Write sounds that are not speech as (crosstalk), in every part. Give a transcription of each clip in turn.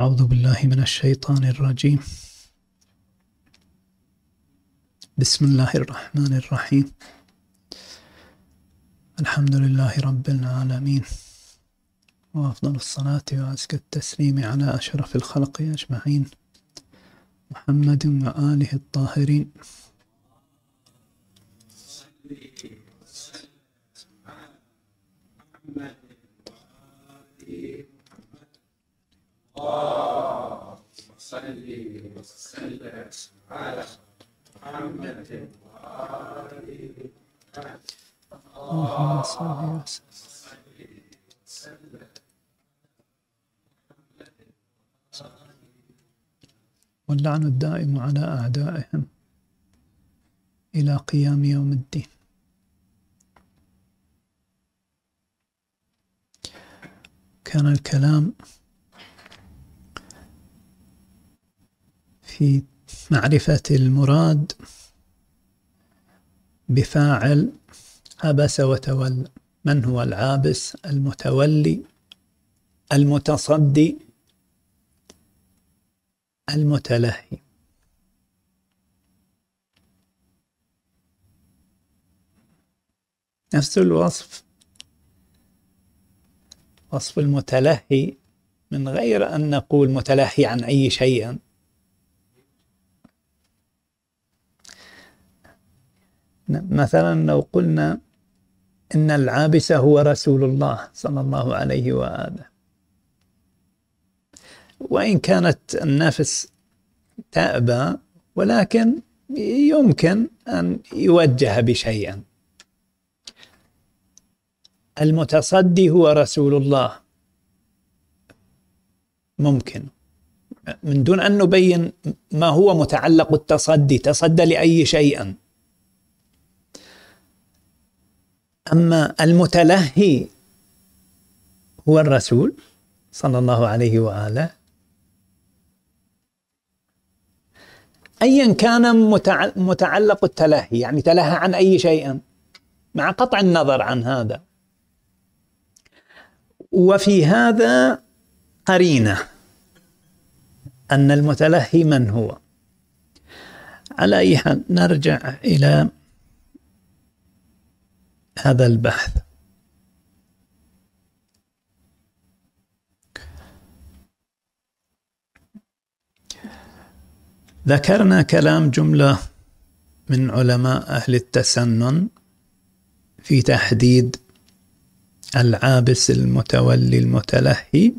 أعوذ بالله من الشيطان الرجيم. بسم الله الرحمن الرحيم. الحمد لله رب العالمين. وأفضل الصلاة وأزكى التسليم على أشرف الخلق أجمعين. محمد وآله الطاهرين. اللهم صل وسلم على اللهم صل وسلم واللعن الدائم على أعدائهم إلى قيام يوم الدين. كان الكلام في معرفة المراد بفاعل عبس وتولى من هو العابس؟ المتولي المتصدي المتلهي. نفس الوصف وصف المتلهي من غير أن نقول متلهي عن أي شيء. مثلا لو قلنا إن العابس هو رسول الله صلى الله عليه وآله. وإن كانت النفس تأبى ولكن يمكن أن يوجه بشيء المتصدي هو رسول الله. ممكن. من دون أن نبين ما هو متعلق التصدي تصدى لأي شيء أما المتلهي هو الرسول صلى الله عليه وآله. أيا كان متعلق التلهي يعني تلهى عن أي شيء مع قطع النظر عن هذا. وفي هذا قرينة أن المتلهي من هو؟ على أي حال نرجع إلى هذا البحث. ذكرنا كلام جملة من علماء أهل التسنن في تحديد العابس المتولي المتلهي.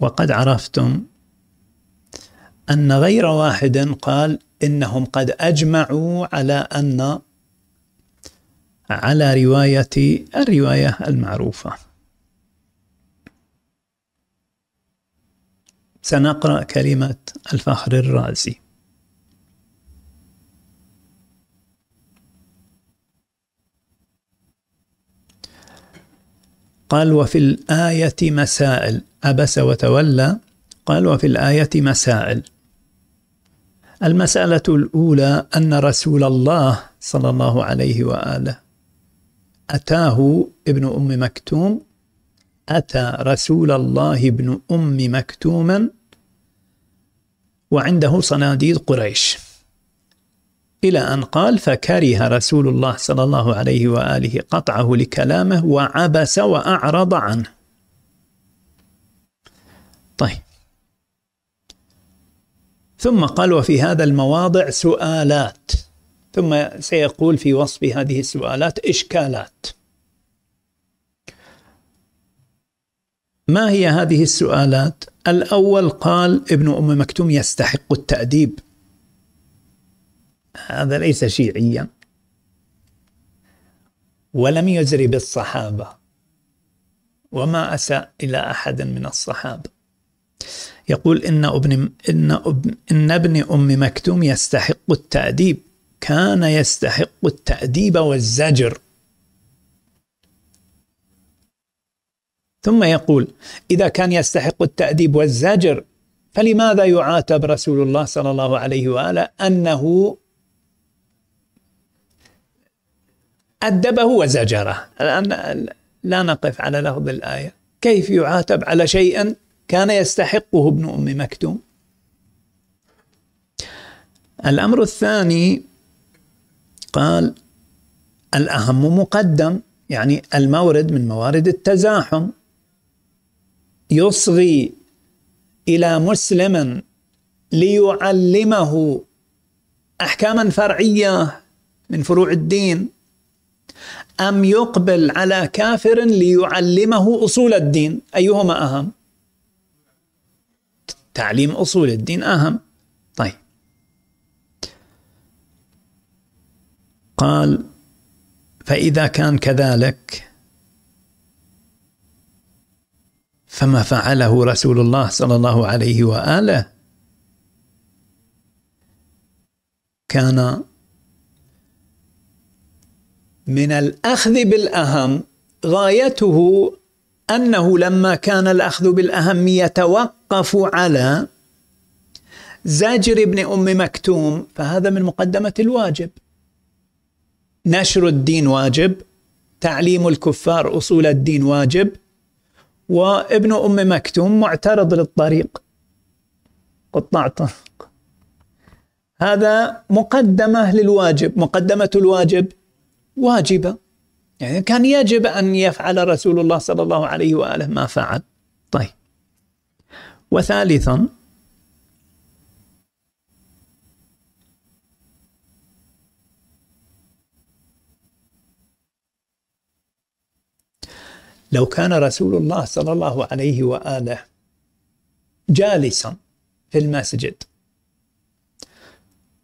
وقد عرفتم أن غير واحد قال إنهم قد أجمعوا على أن على رواية الرواية المعروفة. سنقرأ كلمة الفخر الرازي. قال وفي الآية مسائل. عبس وتولى قال وفي الآية مسائل. المسألة الأولى أن رسول الله صلى الله عليه وآله أتاه ابن أم مكتوم أتى رسول الله ابن أم مكتوما وعنده صناديد قريش. إلى أن قال فكره رسول الله صلى الله عليه وآله قطعه لكلامه وعبس وأعرض عنه. طيب. ثم قال وفي هذا المواضع سؤالات. ثم سيقول في وصف هذه السؤالات إشكالات. ما هي هذه السؤالات؟ الأول قال ابن أم مكتوم يستحق التأديب. هذا ليس شيعيا. ولم يزري بالصحابة. وما أساء إلى أحد من الصحابة. يقول إن أبن إن ابن إن ابن أم مكتوم يستحق التأديب. كان يستحق التأديب والزجر. ثم يقول إذا كان يستحق التأديب والزجر فلماذا يعاتب رسول الله صلى الله عليه وآله أنه أدبه وزجره؟ الآن لا نقف على لفظ الآية. كيف يعاتب على شيء كان يستحقه ابن أم مكتوم؟ الأمر الثاني قال الأهم مقدم يعني المورد من موارد التزاحم. يصغي إلى مسلم ليعلمه أحكاما فرعية من فروع الدين. أم يقبل على كافر ليعلمه أصول الدين؟ أيهما أهم؟ تعليم أصول الدين أهم. طيب. قال فإذا كان كذلك فما فعله رسول الله صلى الله عليه وآله كان من الأخذ بالأهم غايته أنه لما كان الأخذ بالأهم يتوقف على زاجر ابن أم مكتوم فهذا من مقدمة الواجب. نشر الدين واجب تعليم الكفار أصول الدين واجب وابن أم مكتوم معترض للطريق. قطاع طرق هذا مقدمة للواجب مقدمة الواجب واجبة. يعني كان يجب أن يفعل رسول الله صلى الله عليه وآله ما فعل. طيب. وثالثا لو كان رسول الله صلى الله عليه وآله جالسا في المسجد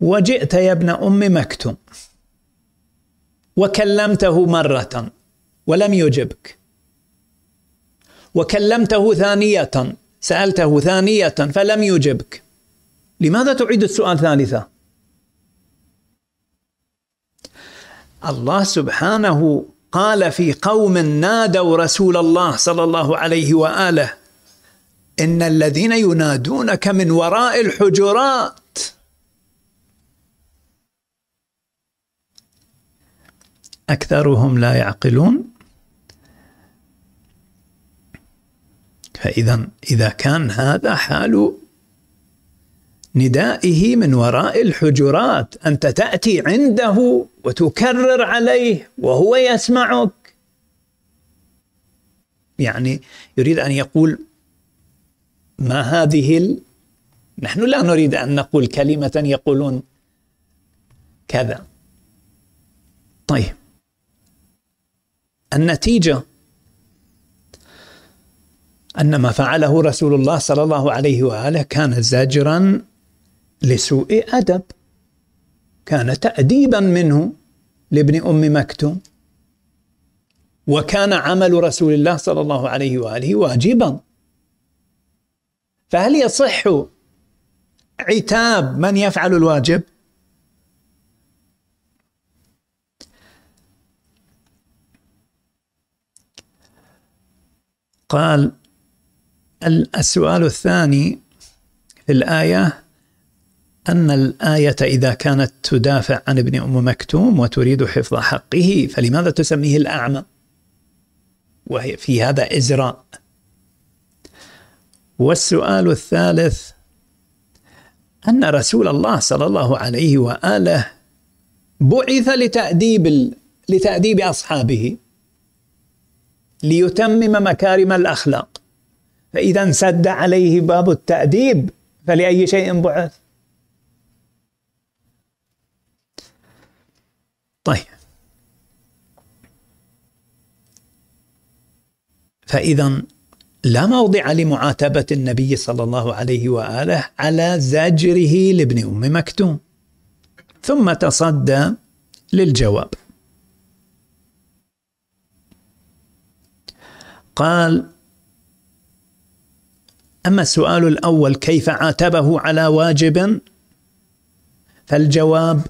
وجئت يا ابن أم مكتوم وكلمته مرة ولم يجبك وكلمته ثانية سألته ثانية فلم يجبك لماذا تعيد السؤال ثالثة؟ الله سبحانه قال في قوم نادوا رسول الله صلى الله عليه وآله إن الذين ينادونك من وراء الحجرات. أكثرهم لا يعقلون. فإذا إذا كان هذا حال ندائه من وراء الحجرات انت تاتي عنده وتكرر عليه وهو يسمعك. يعني يريد أن يقول ما هذه ال... نحن لا نريد أن نقول كلمة يقولون كذا. طيب. النتيجة أن ما فعله رسول الله صلى الله عليه وآله كان زاجرا لسوء أدب. كان تاديبا منه لابن أم مكتوم. وكان عمل رسول الله صلى الله عليه وآله واجبا. فهل يصح عتاب من يفعل الواجب؟ قال السؤال الثاني في الآية أن الآية إذا كانت تدافع عن ابن أم مكتوم وتريد حفظ حقه فلماذا تسميه الأعمى؟ وهي في هذا إزراء والسؤال الثالث أن رسول الله صلى الله عليه وآله بعث لتأديب لتأديب أصحابه ليتمم مكارم الأخلاق. فإذا انسد عليه باب التأديب فلأي شيء بعث؟ طيب. فإذا لا موضع لمعاتبة النبي صلى الله عليه وآله على زجره لابن أم مكتوم. ثم تصدى للجواب. قال أما السؤال الأول كيف عاتبه على واجب؟ فالجواب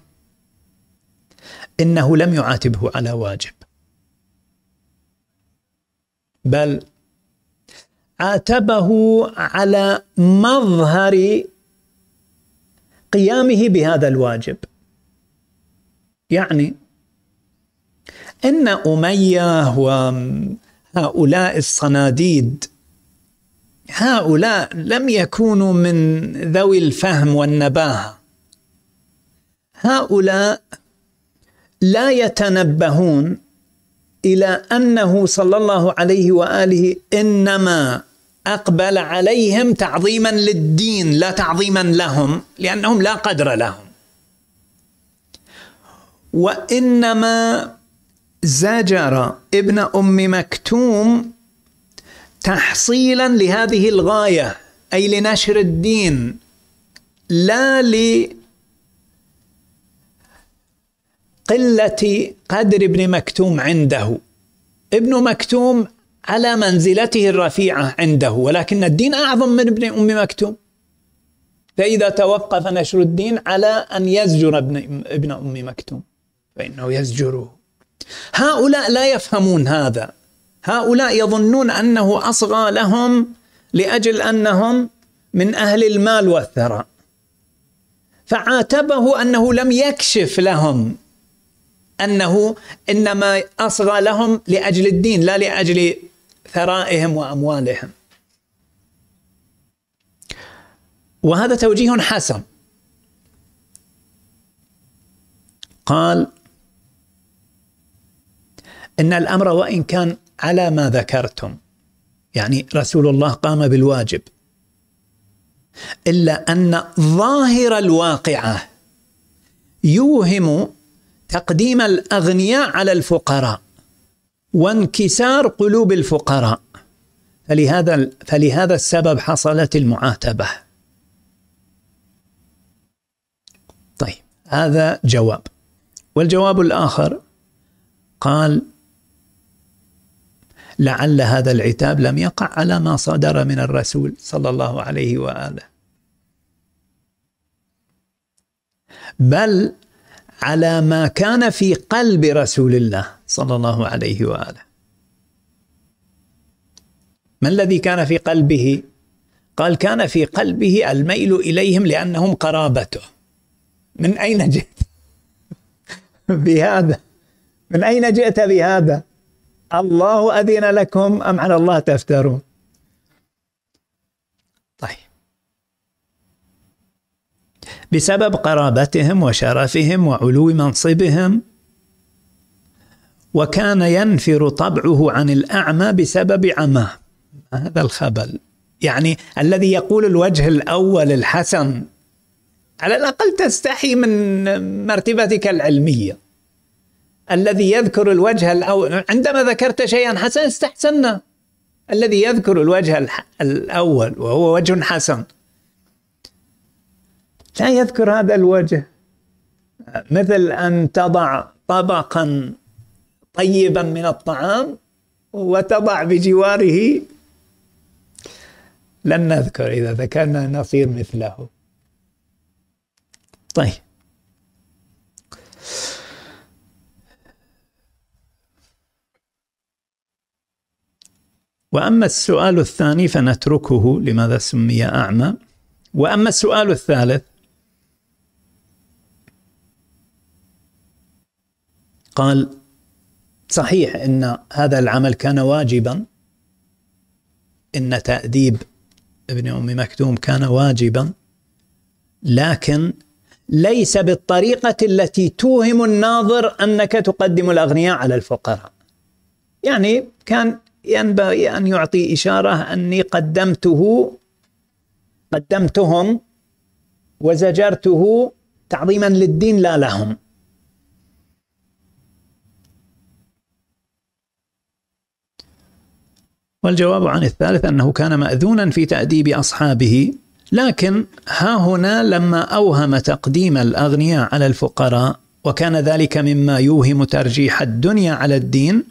إنه لم يعاتبه على واجب. بل عاتبه على مظهر قيامه بهذا الواجب. يعني إن أمية هؤلاء الصناديد هؤلاء لم يكونوا من ذوي الفهم والنباهة. هؤلاء لا يتنبهون إلى أنه صلى الله عليه وآله إنما أقبل عليهم تعظيما للدين لا تعظيما لهم لأنهم لا قدر لهم. وإنما زجر ابن أم مكتوم تحصيلا لهذه الغاية أي لنشر الدين لا لقله قدر ابن مكتوم عنده. ابن مكتوم على منزلته الرفيعة عنده ولكن الدين أعظم من ابن أم مكتوم. فإذا توقف نشر الدين على أن يزجر ابن ابن أم مكتوم فإنه يزجره. هؤلاء لا يفهمون هذا. هؤلاء يظنون أنه أصغى لهم لأجل أنهم من أهل المال والثراء. فعاتبه أنه لم يكشف لهم أنه إنما أصغى لهم لأجل الدين لا لأجل ثرائهم وأموالهم. وهذا توجيه حسن. قال إن الأمر وإن كان على ما ذكرتم يعني رسول الله قام بالواجب إلا أن ظاهر الواقعة يوهم تقديم الأغنياء على الفقراء وانكسار قلوب الفقراء. فلهذا فلهذا السبب حصلت المعاتبة. طيب هذا جواب. والجواب الآخر قال لعل هذا العتاب لم يقع على ما صدر من الرسول صلى الله عليه وآله. بل على ما كان في قلب رسول الله صلى الله عليه وآله. ما الذي كان في قلبه؟ قال كان في قلبه الميل إليهم لأنهم قرابته. من أين جئت؟ (laughs) بهذا. من أين جئت بهذا؟ الله أذن لكم أم على الله تفترون طيب بسبب قرابتهم وشرفهم وعلو منصبهم. وكان ينفر طبعه عن الأعمى بسبب عماه هذا الخبل. يعني الذي يقول الوجه الأول الحسن على الأقل تستحي من مرتبتك العلمية. الذي يذكر الوجه الأول عندما ذكرت شيئا حسنا استحسنا الذي يذكر الوجه الأول وهو وجه حسن. لا يذكر هذا الوجه. مثل أن تضع طبقا طيبا من الطعام وتضع بجواره. لن نذكر إذا ذكرنا نصير مثله. طيب. وأما السؤال الثاني فنتركه لماذا سمي أعمى. وأما السؤال الثالث قال صحيح إن هذا العمل كان واجبا إن تأديب ابن أم مكتوم كان واجبا لكن ليس بالطريقة التي توهم الناظر أنك تقدم الأغنياء على الفقراء. يعني كان ينبغي أن يعطي إشارة أني قدمته قدمتهم وزجرته تعظيما للدين لا لهم. والجواب عن الثالث أنه كان مأذونا في تأديب أصحابه لكن ها هنا لما أوهم تقديم الأغنياء على الفقراء وكان ذلك مما يوهم ترجيح الدنيا على الدين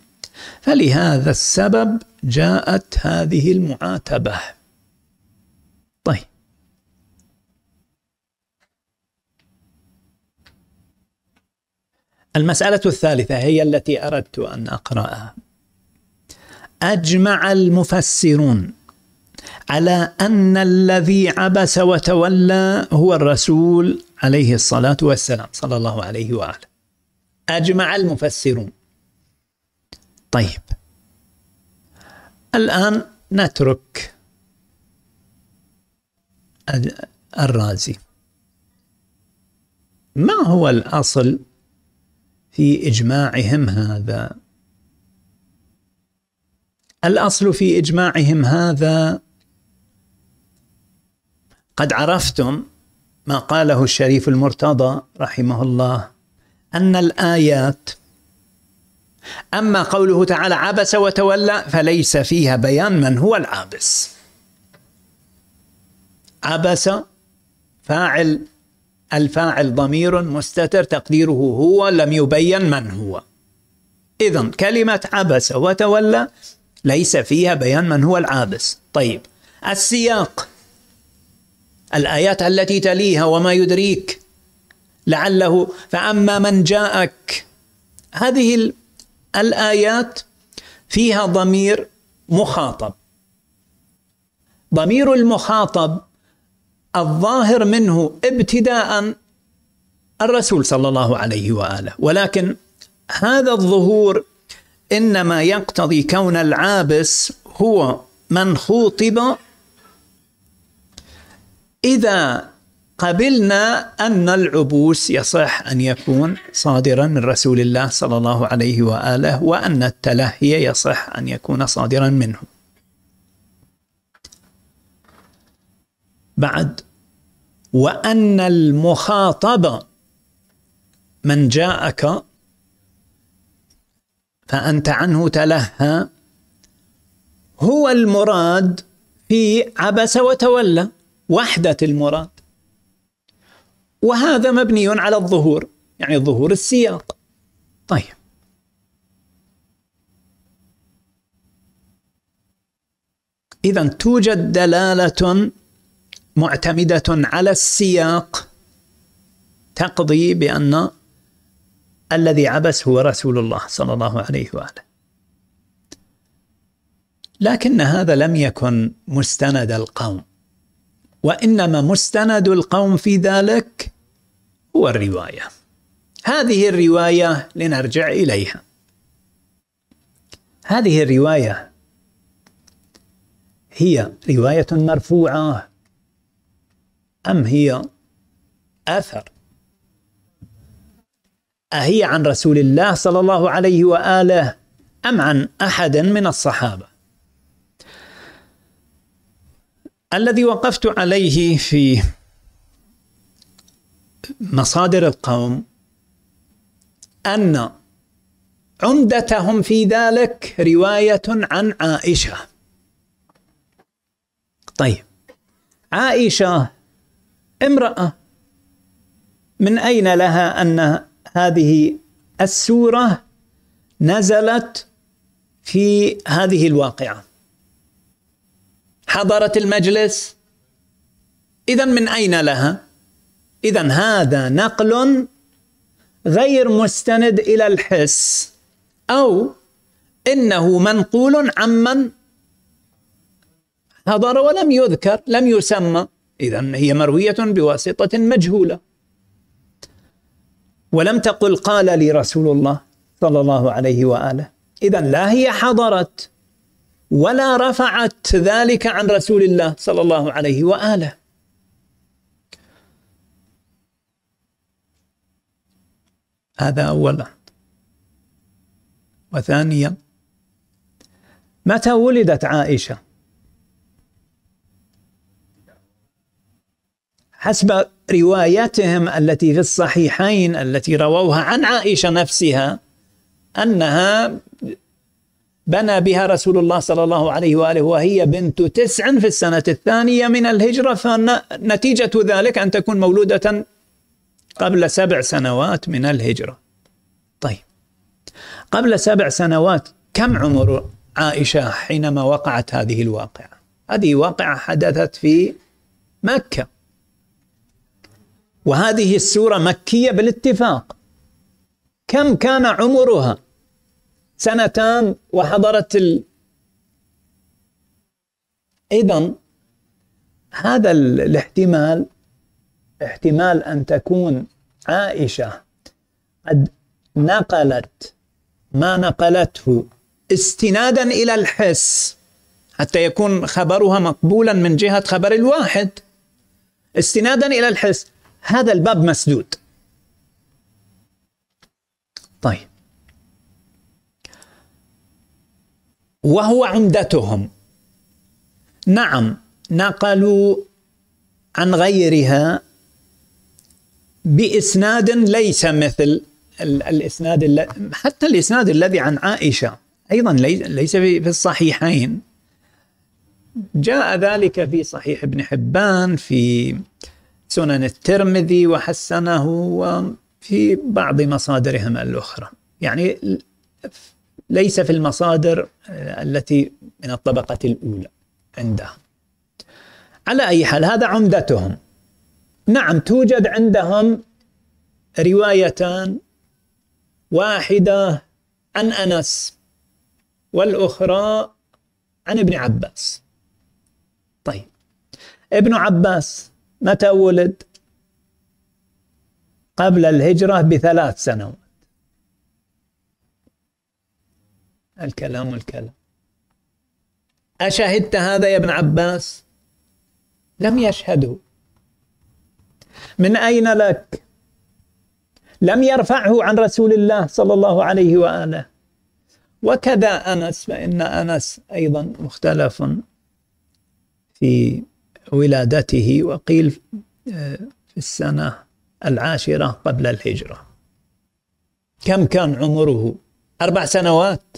فلهذا السبب جاءت هذه المعاتبة. طيب. المسألة الثالثة هي التي أردت أن أقرأها. أجمع المفسرون على أن الذي عبس وتولى هو الرسول عليه الصلاة والسلام صلى الله عليه وآله. أجمع المفسرون. طيب. الآن نترك الرازي. ما هو الأصل في إجماعهم هذا؟ الأصل في إجماعهم هذا قد عرفتم ما قاله الشريف المرتضى رحمه الله أن الآيات أما قوله تعالى عبس وتولى فليس فيها بيان من هو العابس. عبس فاعل الفاعل ضمير مستتر تقديره هو لم يبين من هو. إذا كلمة عبس وتولى ليس فيها بيان من هو العابس. طيب السياق الآيات التي تليها وما يدريك لعله فأما من جاءك هذه الآيات فيها ضمير مخاطب. ضمير المخاطب الظاهر منه ابتداء الرسول صلى الله عليه وآله ولكن هذا الظهور إنما يقتضي كون العابس هو من خوطب إذا قبلنا أن العبوس يصح أن يكون صادرا من رسول الله صلى الله عليه وآله وأن التلهي يصح أن يكون صادرا منه. بعد وأن المخاطب من جاءك فأنت عنه تلهى. هو المراد في عبس وتولى وحدة المراد. وهذا مبني على الظهور يعني ظهور السياق. طيب. إذا توجد دلالة معتمدة على السياق تقضي بأن الذي عبس هو رسول الله صلى الله عليه وآله. لكن هذا لم يكن مستند القوم وإنما مستند القوم في ذلك هو الرواية. هذه الرواية لنرجع إليها. هذه الرواية هي رواية مرفوعة أم هي أثر أهي عن رسول الله صلى الله عليه وآله أم عن أحد من الصحابة؟ الذي وقفت عليه في مصادر القوم أن عمدتهم في ذلك رواية عن عائشة. طيب عائشة امرأة من أين لها أن هذه السورة نزلت في هذه الواقعة. حضرت المجلس. إذا من أين لها؟ إذا هذا نقل غير مستند إلى الحس أو إنه منقول عمن حضر ولم يذكر لم يسمى. إذا هي مروية بواسطة مجهولة. ولم تقل قال لي رسول الله صلى الله عليه وآله. إذا لا هي حضرت ولا رفعت ذلك عن رسول الله صلى الله عليه وآله. هذا أولا. وثانيا متى ولدت عائشة؟ حسب رواياتهم التي في الصحيحين التي رووها عن عائشة نفسها أنها بنى بها رسول الله صلى الله عليه وآله وهي بنت تسع في السنة الثانية من الهجرة فنتيجة ذلك أن تكون مولودة قبل سبع سنوات من الهجرة. طيب قبل سبع سنوات كم عمر عائشة حينما وقعت هذه الواقعة؟ هذه واقعة حدثت في مكة وهذه السورة مكية بالاتفاق. كم كان عمرها؟ سنتان وحضرت ال... إذا هذا الاحتمال احتمال أن تكون عائشة قد نقلت ما نقلته استنادا إلى الحس حتى يكون خبرها مقبولا من جهة خبر الواحد. استنادا إلى الحس. هذا الباب مسدود. طيب. وهو عمدتهم. نعم نقلوا عن غيرها بإسناد ليس مثل الإسناد حتى الإسناد الذي عن عائشة أيضا ليس في الصحيحين. جاء ذلك في صحيح ابن حبان في سنن الترمذي وحسنه وفي بعض مصادرهم الأخرى. يعني ليس في المصادر التي من الطبقة الأولى عندهم. على أي حال هذا عمدتهم. نعم توجد عندهم روايتان واحدة عن أنس والأخرى عن ابن عباس. طيب ابن عباس متى ولد؟ قبل الهجرة بثلاث سنوات. الكلام الكلام أشهدت هذا يا ابن عباس؟ لم يشهدوا من أين لك؟ لم يرفعه عن رسول الله صلى الله عليه وآله. وكذا أنس فإن أنس أيضا مختلف في ولادته وقيل آه، في السنة العاشرة قبل الهجرة. كم كان عمره؟ أربع سنوات.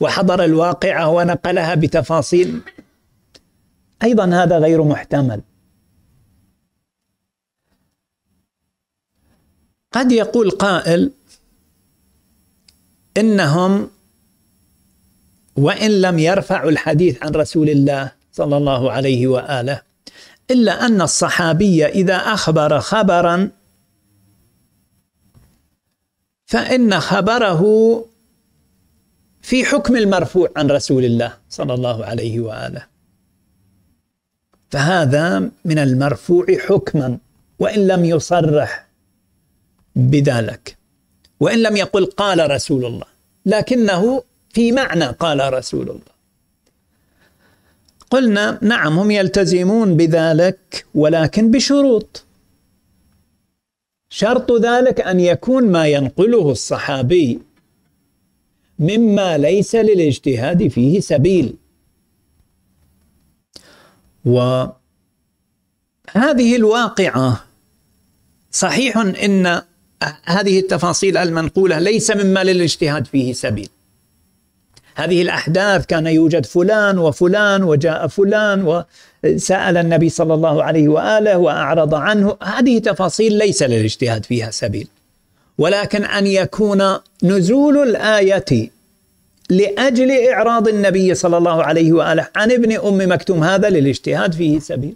وحضر الواقعة ونقلها بتفاصيل. أيضا هذا غير محتمل. قد يقول قائل إنهم وإن لم يرفعوا الحديث عن رسول الله صلى الله عليه وآله إلا أن الصحابي إذا أخبر خبرا فإن خبره في حكم المرفوع عن رسول الله صلى الله عليه وآله. فهذا من المرفوع حكما وإن لم يصرح بذلك وإن لم يقل قال رسول الله لكنه في معنى قال رسول الله. قلنا نعم هم يلتزمون بذلك ولكن بشروط. شرط ذلك أن يكون ما ينقله الصحابي مما ليس للاجتهاد فيه سبيل. وهذه الواقعة صحيح إن هذه التفاصيل المنقولة ليس مما للاجتهاد فيه سبيل. هذه الأحداث كان يوجد فلان وفلان وجاء فلان وسأل النبي صلى الله عليه وآله وأعرض عنه. هذه تفاصيل ليس للاجتهاد فيها سبيل. ولكن أن يكون نزول الآية لأجل إعراض النبي صلى الله عليه وآله عن ابن أم مكتوم هذا للاجتهاد فيه سبيل.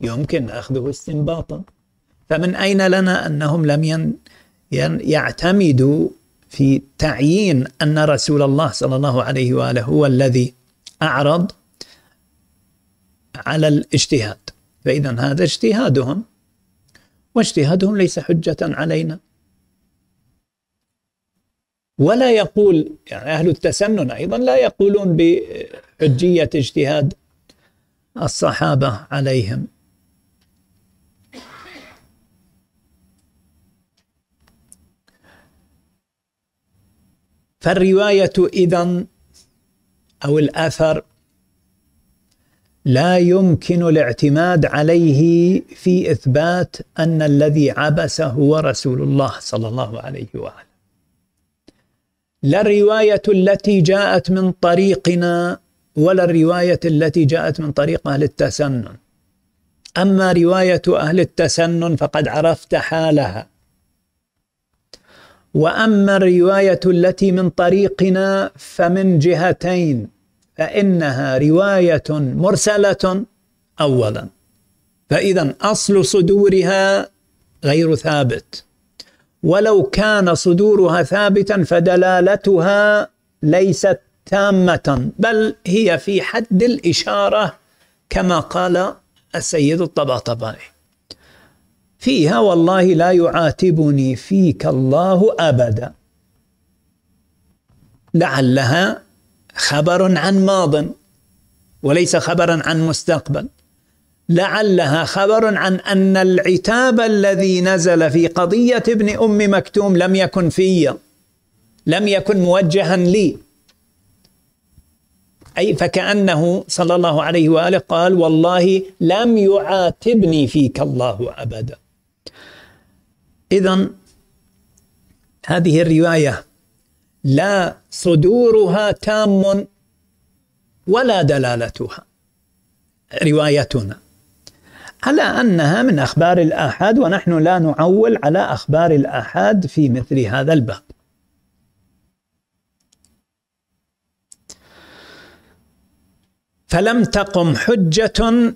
يمكن أخذه استنباطا. فمن أين لنا أنهم لم ين يعتمدوا في تعيين أن رسول الله صلى الله عليه وآله هو الذي أعرض على الاجتهاد. فإذا هذا اجتهادهم واجتهادهم ليس حجة علينا. ولا يقول يعني أهل التسنن أيضا لا يقولون بحجية اجتهاد الصحابة عليهم. فالرواية إذا أو الأثر لا يمكن الاعتماد عليه في إثبات أن الذي عبس هو رسول الله صلى الله عليه وآله. لا الرواية التي جاءت من طريقنا ولا الرواية التي جاءت من طريق أهل التسنن. أما رواية أهل التسنن فقد عرفت حالها. وأما الرواية التي من طريقنا فمن جهتين فإنها رواية مرسلة اولا. فإذا أصل صدورها غير ثابت. ولو كان صدورها ثابتا فدلالتها ليست تامة بل هي في حد الإشارة كما قال السيد الطباطبائي. فيها والله لا يعاتبني فيك الله أبدا. لعلها خبر عن ماض وليس خبرا عن مستقبل. لعلها خبر عن أن العتاب الذي نزل في قضية ابن أم مكتوم لم يكن في لم يكن موجها لي. أي فكأنه صلى الله عليه وآله قال والله لم يعاتبني فيك الله أبدا. اذا هذه الرواية لا صدورها تام ولا دلالتها روايتنا على أنها من أخبار الآحاد ونحن لا نعول على أخبار الآحاد في مثل هذا الباب. فلم تقم حجة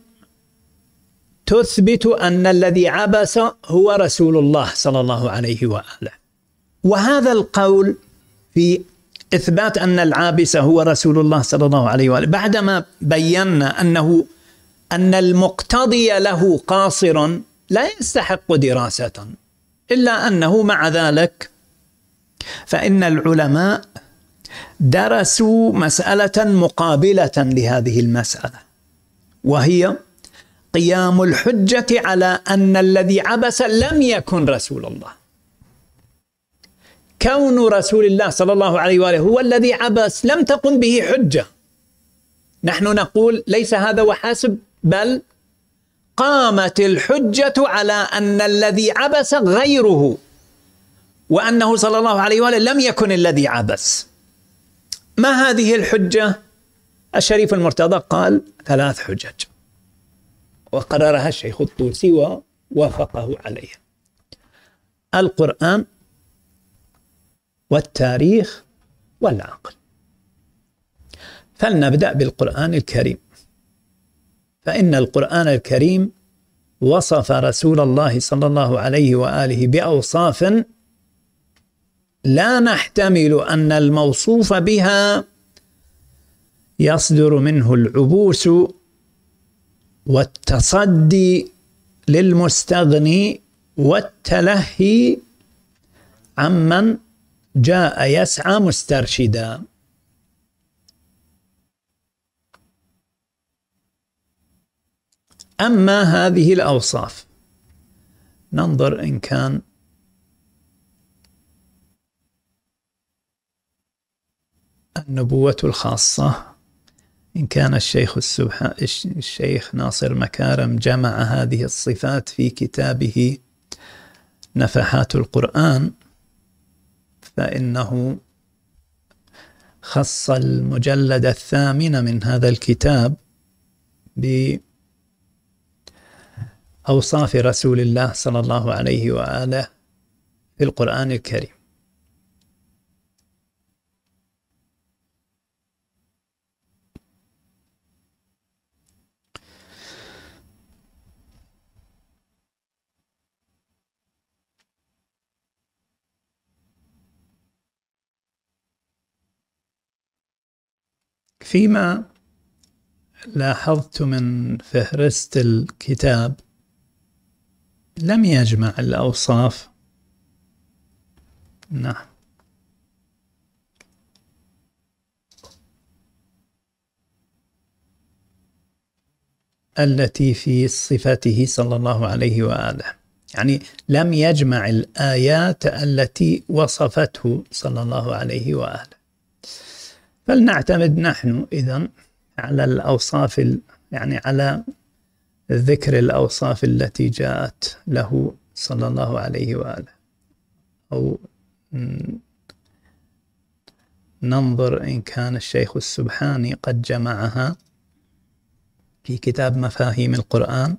تثبت أن الذي عبس هو رسول الله صلى الله عليه وآله. وهذا القول في إثبات أن العابس هو رسول الله صلى الله عليه وآله بعدما بينا أنه أن المقتضي له قاصر لا يستحق دراسة إلا أنه مع ذلك فإن العلماء درسوا مسألة مقابلة لهذه المسألة وهي قيام الحجه على أن الذي عبس لم يكن رسول الله. كون رسول الله صلى الله عليه وآله هو الذي عبس لم تقم به حجة. نحن نقول ليس هذا وحاسب بل قامت الحجة على أن الذي عبس غيره وأنه صلى الله عليه وآله لم يكن الذي عبس. ما هذه الحجة؟ الشريف المرتضى قال ثلاث حجج. وقررها الشيخ الطوسي ووافقه عليها. القرآن والتاريخ والعقل. فلنبدأ بالقرآن الكريم. فإن القرآن الكريم وصف رسول الله صلى الله عليه وآله بأوصاف لا نحتمل أن الموصوف بها يصدر منه العبوس والتصدي للمستغني والتلهي عمن جاء يسعى مسترشدا. أما هذه الأوصاف ننظر إن كان النبوة الخاصة. إن كان الشيخ السبحان الشيخ ناصر مكارم جمع هذه الصفات في كتابه نفحات القرآن فإنه خص المجلد الثامن من هذا الكتاب ب أوصاف رسول الله صلى الله عليه وآله في القرآن الكريم. فيما لاحظت من فهرست الكتاب لم يجمع الأوصاف. نعم. التي في صفته صلى الله عليه وآله. يعني لم يجمع الآيات التي وصفته صلى الله عليه وآله. فلنعتمد نحن إذا على الأوصاف يعني على ذكر الأوصاف التي جاءت له صلى الله عليه وآله. أو ننظر إن كان الشيخ السبحاني قد جمعها في كتاب مفاهيم القرآن.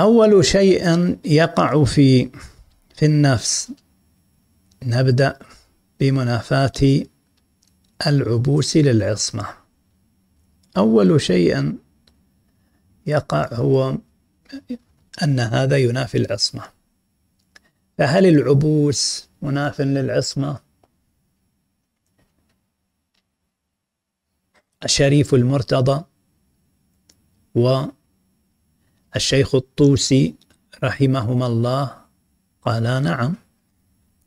أول شيء يقع في في النفس. نبدأ بمنافاة العبوس للعصمة. أول شيء يقع هو أن هذا ينافي العصمة. فهل العبوس مناف للعصمة؟ الشريف المرتضى والشيخ الطوسي رحمهما الله قالا نعم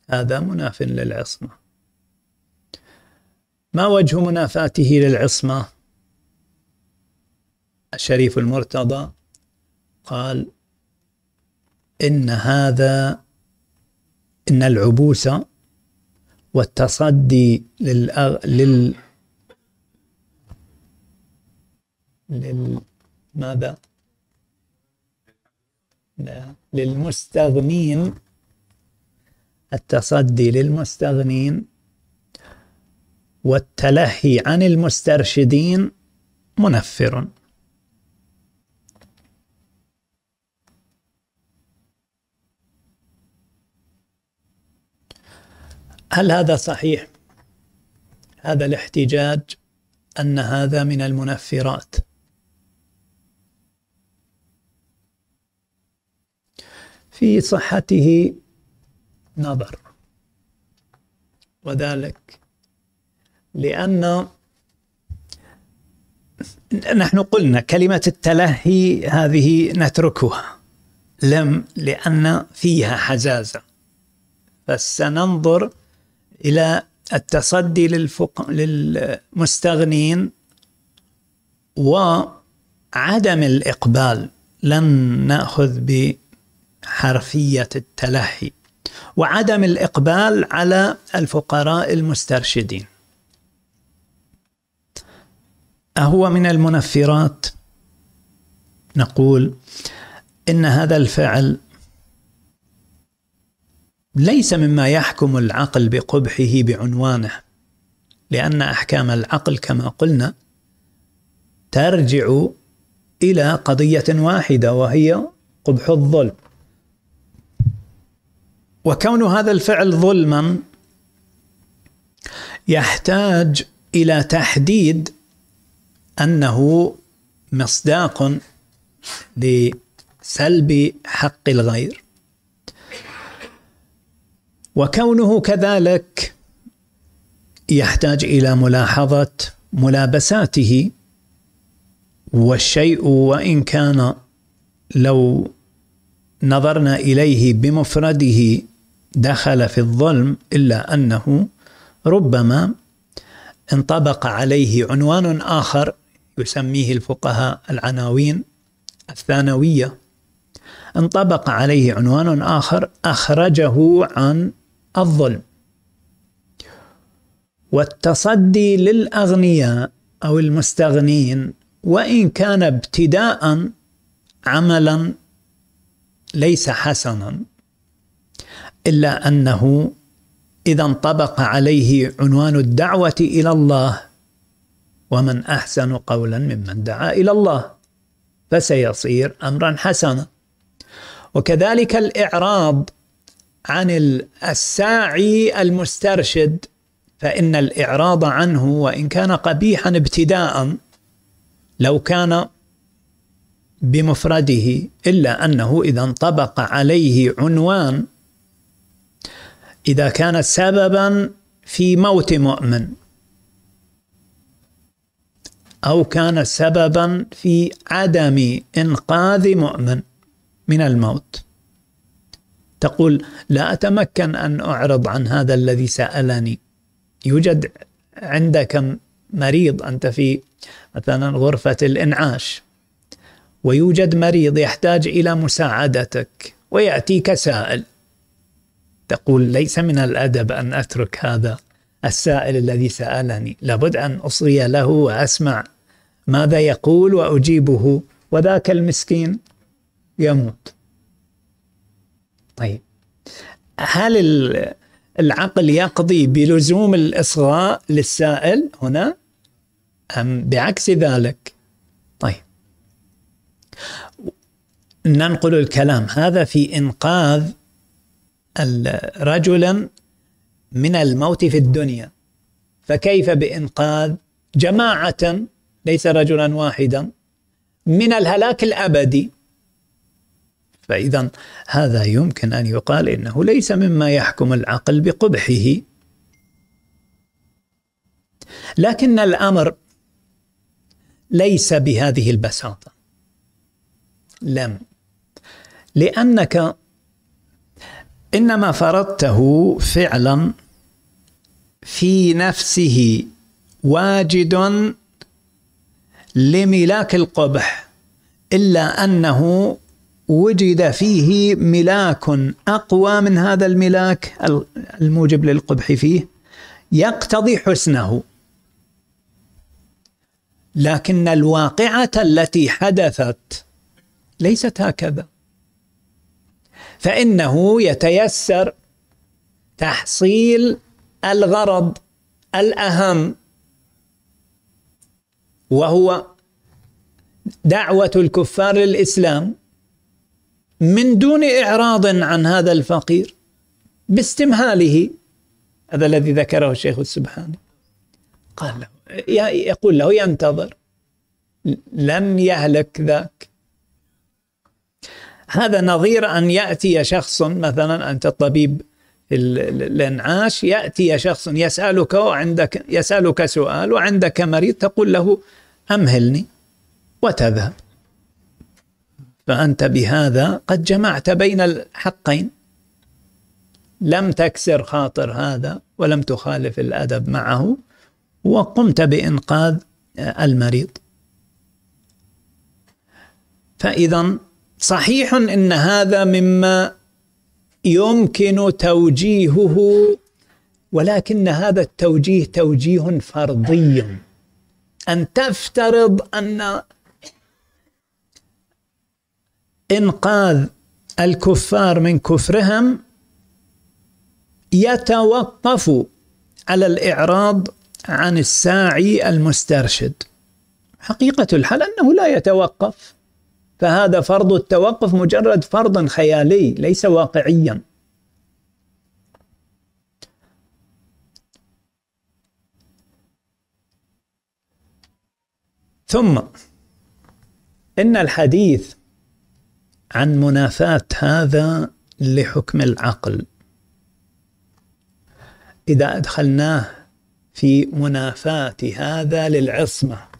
هذا مناف للعصمة ما وجه منافاته للعصمة الشريف المرتضى قال إن هذا إن العبوس والتصدي للأغ... لل لل ماذا؟ للمستغنين التصدي للمستغنين والتلهي عن المسترشدين منفر هل هذا صحيح؟ هذا الاحتجاج أن هذا من المنفرات في صحته نظر. وذلك لأن نحن قلنا كلمة التلهي هذه نتركها. لم لأن فيها حزازة فسننظر إلى التصدي للفق... للمستغنين وعدم الإقبال. لن نأخذ بحرفية التلهي وعدم الإقبال على الفقراء المسترشدين. أهو من المنفرات. نقول إن هذا الفعل ليس مما يحكم العقل بقبحه بعنوانه لأن أحكام العقل كما قلنا ترجع إلى قضية واحدة وهي قبح الظلم. وكون هذا الفعل ظلما يحتاج إلى تحديد أنه مصداق لسلب حق الغير. وكونه كذلك يحتاج إلى ملاحظة ملابساته والشيء وإن كان لو نظرنا إليه بمفرده دخل في الظلم إلا أنه ربما انطبق عليه عنوان آخر يسميه الفقهاء العناوين الثانوية. انطبق عليه عنوان آخر أخرجه عن الظلم. والتصدي للأغنياء أو المستغنين وإن كان ابتداء عملا ليس حسنا. إلا أنه إذا انطبق عليه عنوان الدعوة إلى الله ومن أحسن قولا ممن دعا إلى الله فسيصير امرا حسنا. وكذلك الإعراض عن الساعي المسترشد فإن الإعراض عنه وإن كان قبيحا ابتداء لو كان بمفرده إلا أنه إذا انطبق عليه عنوان إذا كان سببا في موت مؤمن. أو كان سببا في عدم إنقاذ مؤمن من الموت. تقول لا أتمكن أن أعرض عن هذا الذي سألني. يوجد عندك مريض أنت في مثلا غرفة الإنعاش ويوجد مريض يحتاج إلى مساعدتك ويأتيك سائل. تقول ليس من الأدب أن أترك هذا السائل الذي سألني. لابد أن أصغي له وأسمع ماذا يقول وأجيبه وذاك المسكين يموت. طيب. هل العقل يقضي بلزوم الإصغاء للسائل هنا أم بعكس ذلك؟ طيب. ننقل الكلام. هذا في إنقاذ رجلا من الموت في الدنيا فكيف بإنقاذ جماعة ليس رجلا واحدا من الهلاك الأبدي؟ فإذا هذا يمكن أن يقال إنه ليس مما يحكم العقل بقبحه. لكن الأمر ليس بهذه البساطة. لم لأنك إنما فرضته فعلا في نفسه واجد لملاك القبح إلا أنه وجد فيه ملاك أقوى من هذا الملاك الموجب للقبح فيه يقتضي حسنه. لكن الواقعة التي حدثت ليست هكذا. فإنه يتيسر تحصيل الغرض الأهم وهو دعوة الكفار للإسلام من دون إعراض عن هذا الفقير باستمهاله. هذا الذي ذكره الشيخ السبحاني. قال له يقول له ينتظر لن يهلك ذاك. هذا نظير أن يأتي شخص مثلا أنت طبيب الانعاش يأتي شخص يسألك وعندك يسألك سؤال وعندك مريض تقول له أمهلني وتذهب. فأنت بهذا قد جمعت بين الحقين. لم تكسر خاطر هذا ولم تخالف الأدب معه وقمت بإنقاذ المريض. فإذا صحيح إن هذا مما يمكن توجيهه ولكن هذا التوجيه توجيه فرضي. أن تفترض أن إنقاذ الكفار من كفرهم يتوقف على الإعراض عن الساعي المسترشد. حقيقة الحال أنه لا يتوقف. فهذا فرض التوقف مجرد فرض خيالي ليس واقعيا. ثم إن الحديث عن منافاة هذا لحكم العقل. إذا أدخلناه في منافاة هذا للعصمة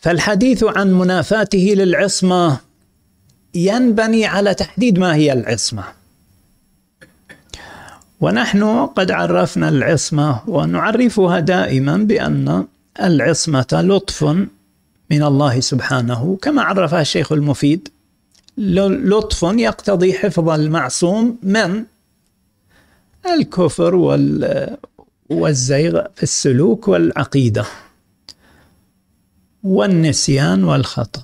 فالحديث عن منافاته للعصمة ينبني على تحديد ما هي العصمة. ونحن قد عرفنا العصمة ونعرفها دائما بأن العصمة لطف من الله سبحانه كما عرفها الشيخ المفيد لطف يقتضي حفظ المعصوم من؟ الكفر والزيغ في السلوك والعقيدة. والنسيان والخطأ.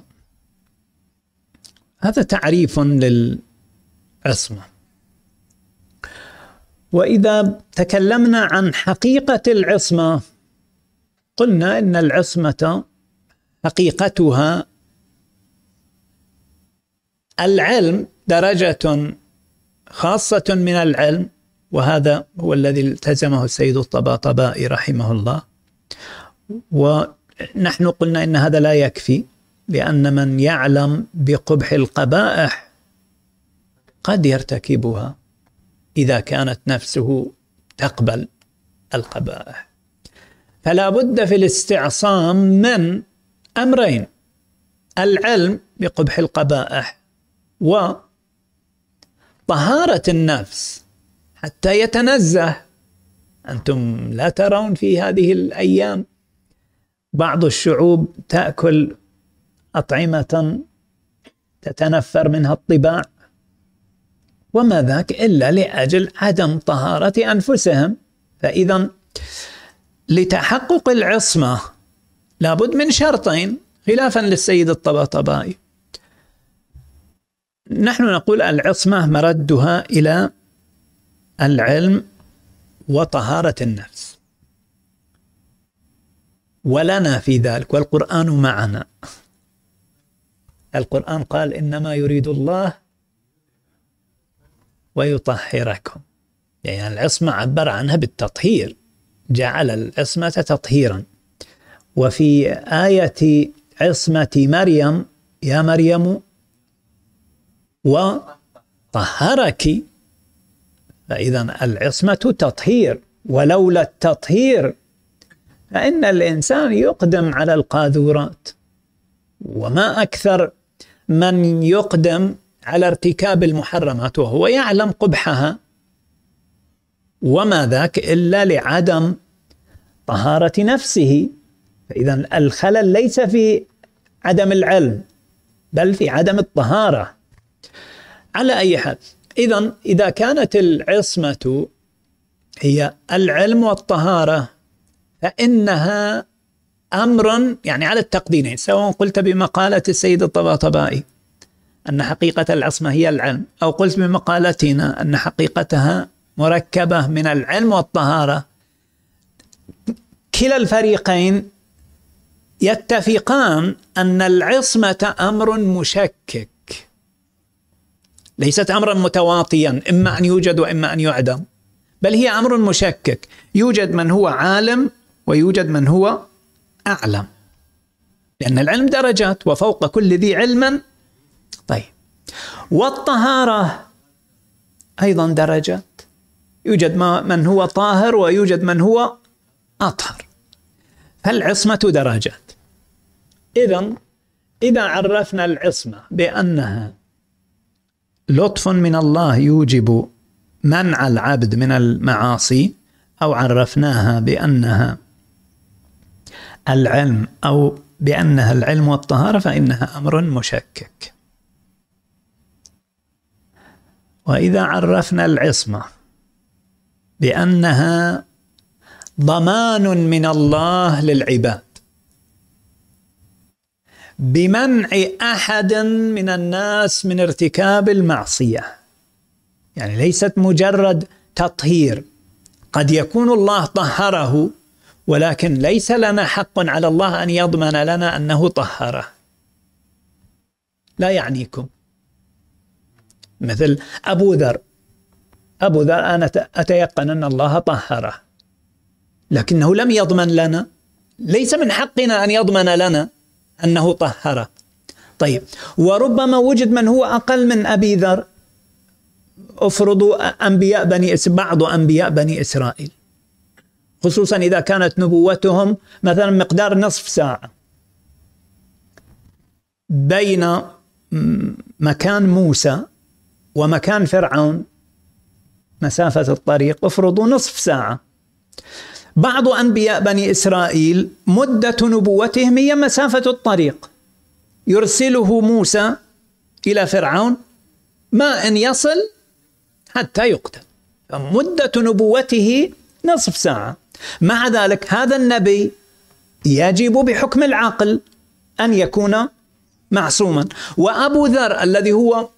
هذا تعريف للعصمة. وإذا تكلمنا عن حقيقة العصمة قلنا إن العصمة حقيقتها العلم درجة خاصة من العلم وهذا هو الذي التزمه السيد الطباطبائي رحمه الله. نحن قلنا إن هذا لا يكفي لأن من يعلم بقبح القبائح قد يرتكبها إذا كانت نفسه تقبل القبائح. فلا بد في الاستعصام من أمرين العلم بقبح القبائح وطهاره النفس حتى يتنزه. أنتم لا ترون في هذه الأيام بعض الشعوب تأكل أطعمة تتنفر منها الطباع. وما ذاك إلا لأجل عدم طهارة أنفسهم. فاذا لتحقق العصمة لابد من شرطين خلافا للسيد الطباطبائي. نحن نقول العصمة مردها إلى العلم وطهارة النفس. ولنا في ذلك والقرآن معنا. القرآن قال إنما يريد الله ويطهركم. يعني العصمة عبر عنها بالتطهير جعل العصمة تطهيرا. وفي آية عصمة مريم يا مريم وطهرك. فإذا العصمة تطهير ولولا التطهير فإن الإنسان يقدم على القاذورات. وما أكثر من يقدم على ارتكاب المحرمات وهو يعلم قبحها. وما ذاك إلا لعدم طهارة نفسه. فإذا الخلل ليس في عدم العلم بل في عدم الطهارة. على أي حال إذا إذا كانت العصمة هي العلم والطهارة فإنها أمر يعني على التقديرين سواء قلت بمقالة السيد الطباطبائي أن حقيقة العصمة هي العلم أو قلت بمقالتنا أن حقيقتها مركبة من العلم والطهارة كلا الفريقين يتفقان أن العصمة أمر مشكك ليست أمرا متواطيا إما أن يوجد وإما أن يعدم بل هي أمر مشكك. يوجد من هو عالم ويوجد من هو أعلم. لأن العلم درجات وفوق كل ذي علم طيب. والطهارة أيضا درجات. يوجد من هو طاهر ويوجد من هو أطهر. فالعصمة درجات. إذا إذا عرفنا العصمة بأنها لطف من الله يوجب منع العبد من المعاصي أو عرفناها بأنها العلم أو بأنها العلم والطهارة فإنها أمر مشكك. وإذا عرفنا العصمة بأنها ضمان من الله للعباد بمنع أحد من الناس من ارتكاب المعصية يعني ليست مجرد تطهير قد يكون الله طهره ولكن ليس لنا حق على الله أن يضمن لنا أنه طهره. لا يعنيكم. مثل أبو ذر. أبو ذر أنا أتيقن أن الله طهره. لكنه لم يضمن لنا. ليس من حقنا أن يضمن لنا أنه طهره. طيب وربما وجد من هو أقل من أبي ذر. افرضوا أنبياء بني بعض أنبياء بني إسرائيل. خصوصا إذا كانت نبوتهم مثلا مقدار نصف ساعة بين مكان موسى ومكان فرعون مسافة الطريق افرضوا نصف ساعة. بعض أنبياء بني إسرائيل مدة نبوتهم هي مسافة الطريق. يرسله موسى إلى فرعون ما أن يصل حتى يقتل. مدة نبوته نصف ساعة. مع ذلك هذا النبي يجب بحكم العقل أن يكون معصوما. وأبو ذر الذي هو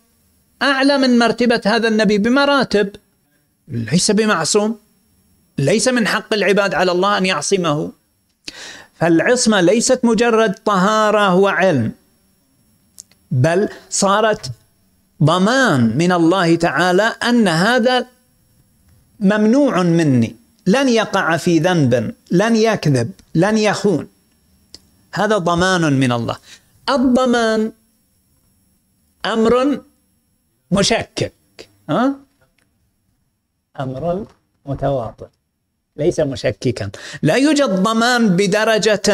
أعلى من مرتبة هذا النبي بمراتب ليس بمعصوم ليس من حق العباد على الله أن يعصمه. فالعصمة ليست مجرد طهارة وعلم بل صارت ضمان من الله تعالى أن هذا ممنوع مني. لن يقع في ذنب لن يكذب لن يخون. هذا ضمان من الله. الضمان أمر مشكك. ها؟ أمر متواطئ. ليس مشككا. لا يوجد ضمان بدرجة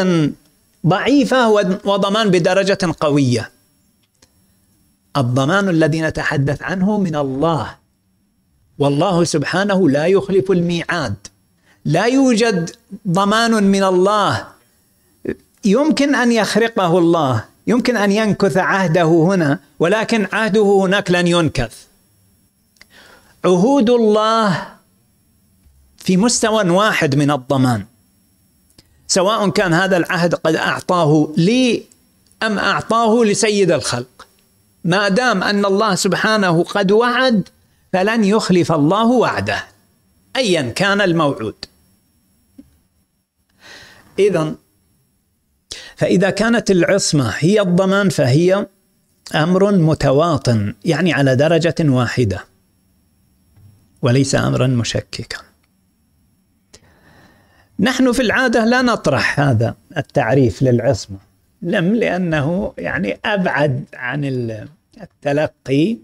ضعيفة وضمان بدرجة قوية. الضمان الذي نتحدث عنه من الله. والله سبحانه لا يخلف الميعاد. لا يوجد ضمان من الله. يمكن أن يخرقه الله. يمكن أن ينكث عهده هنا ولكن عهده هناك لن ينكث. عهود الله في مستوى واحد من الضمان. سواء كان هذا العهد قد أعطاه لي أم أعطاه لسيد الخلق. ما دام أن الله سبحانه قد وعد فلن يخلف الله وعده ايا كان الموعود. اذا فإذا كانت العصمة هي الضمان فهي أمر متواطن يعني على درجة واحدة وليس أمرا مشككا. نحن في العادة لا نطرح هذا التعريف للعصمة لم لأنه يعني أبعد عن التلقي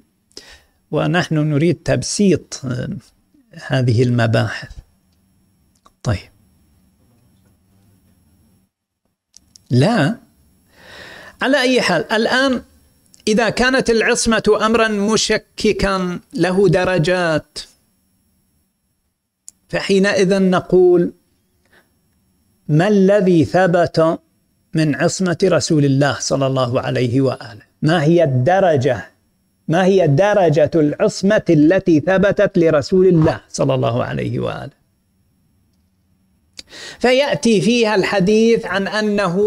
ونحن نريد تبسيط هذه المباحث. طيب. لا. على أي حال الآن إذا كانت العصمة أمرا مشككا له درجات فحينئذ نقول ما الذي ثبت من عصمة رسول الله صلى الله عليه وآله؟ ما هي الدرجة؟ ما هي درجة العصمة التي ثبتت لرسول الله صلى الله عليه وآله؟ فيأتي فيها الحديث عن أنه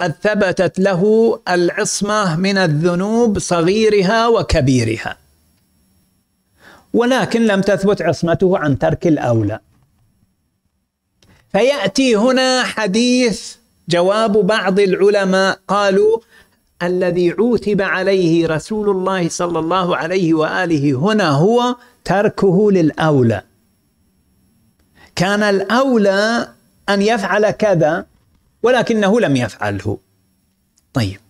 قد ثبتت له العصمة من الذنوب صغيرها وكبيرها. ولكن لم تثبت عصمته عن ترك الأولى. فيأتي هنا حديث جواب بعض العلماء قالوا الذي عوتب عليه رسول الله صلى الله عليه وآله هنا هو تركه للأولى. كان الأولى أن يفعل كذا ولكنه لم يفعله. طيب.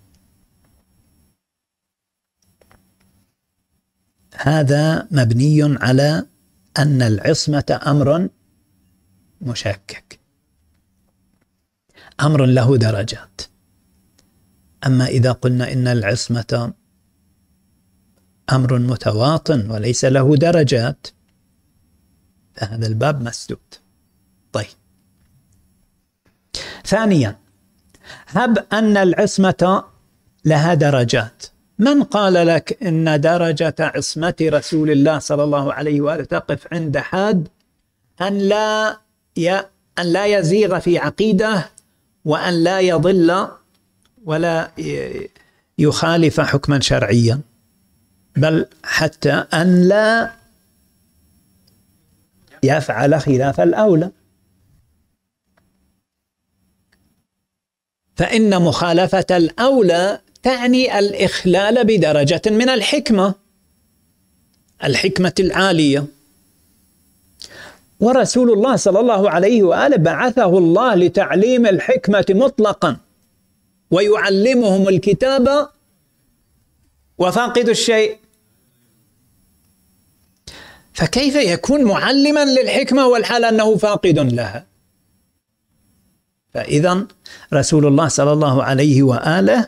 هذا مبني على أن العصمة أمر مشكك. أمر له درجات. أما إذا قلنا إن العصمة أمر متواطن وليس له درجات فهذا الباب مسدود. طيب. ثانيا هب أن العصمة لها درجات. من قال لك إن درجة عصمة رسول الله صلى الله عليه وآله تقف عند حد أن لا. أن لا يزيغ في عقيدة وأن لا يضل ولا يخالف حكما شرعيا. بل حتى أن لا يفعل خلاف الأولى. فإن مخالفة الأولى تعني الإخلال بدرجة من الحكمة الحكمة العالية. ورسول الله صلى الله عليه وآله بعثه الله لتعليم الحكمة مطلقا ويعلمهم الكتاب وفاقد الشيء. فكيف يكون معلما للحكمة والحال أنه فاقد لها؟ فاذا رسول الله صلى الله عليه وآله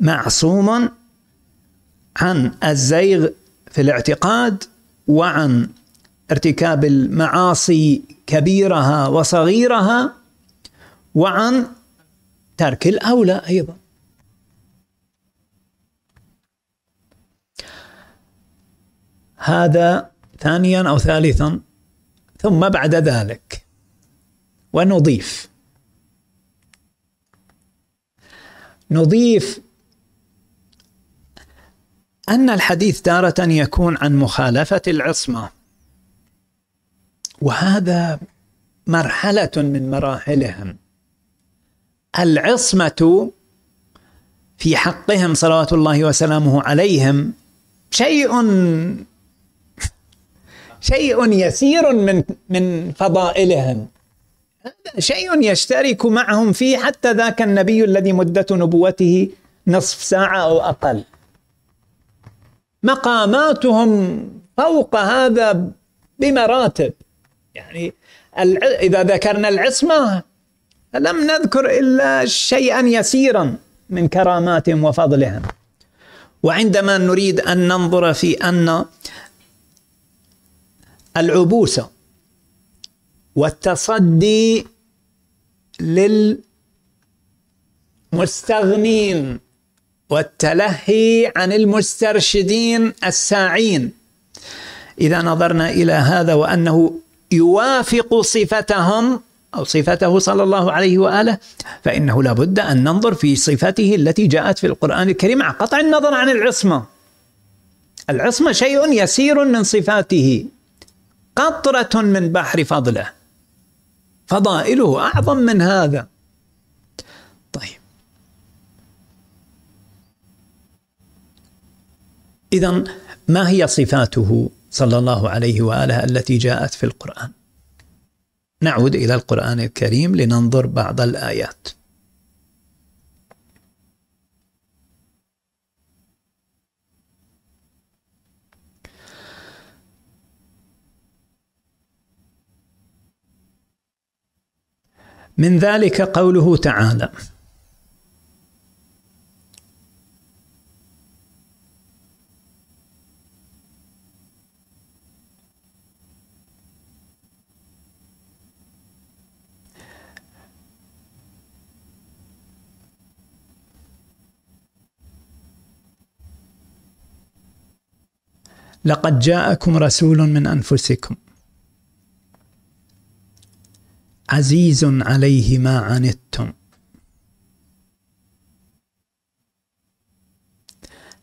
معصوم عن الزيغ في الاعتقاد وعن ارتكاب المعاصي كبيرها وصغيرها وعن ترك الأولى أيضا. هذا ثانيا أو ثالثا ثم بعد ذلك. ونضيف. نضيف أن الحديث تارة يكون عن مخالفة العصمة. وهذا مرحلة من مراحلهم. العصمة في حقهم صلوات الله وسلامه عليهم شيء شيء يسير من من فضائلهم. شيء يشترك معهم فيه حتى ذاك النبي الذي مدة نبوته نصف ساعة أو أقل. مقاماتهم فوق هذا بمراتب. يعني إذا ذكرنا العصمة لم نذكر إلا شيئا يسيرا من كراماتهم وفضلهم. وعندما نريد أن ننظر في أن العبوس والتصدي للمستغنين والتلهي عن المسترشدين الساعين. إذا نظرنا إلى هذا وأنه يوافق صفتهم أو صفته صلى الله عليه وآله فإنه لابد أن ننظر في صفته التي جاءت في القرآن الكريم مع قطع النظر عن العصمة. العصمة شيء يسير من صفاته. قطرة من بحر فضله. فضائله أعظم من هذا. طيب. إذا ما هي صفاته صلى الله عليه وآله التي جاءت في القرآن؟ نعود إلى القرآن الكريم لننظر بعض الآيات. من ذلك قوله تعالى. لقد جاءكم رسول من أنفسكم. عزيز عليه ما عنتم.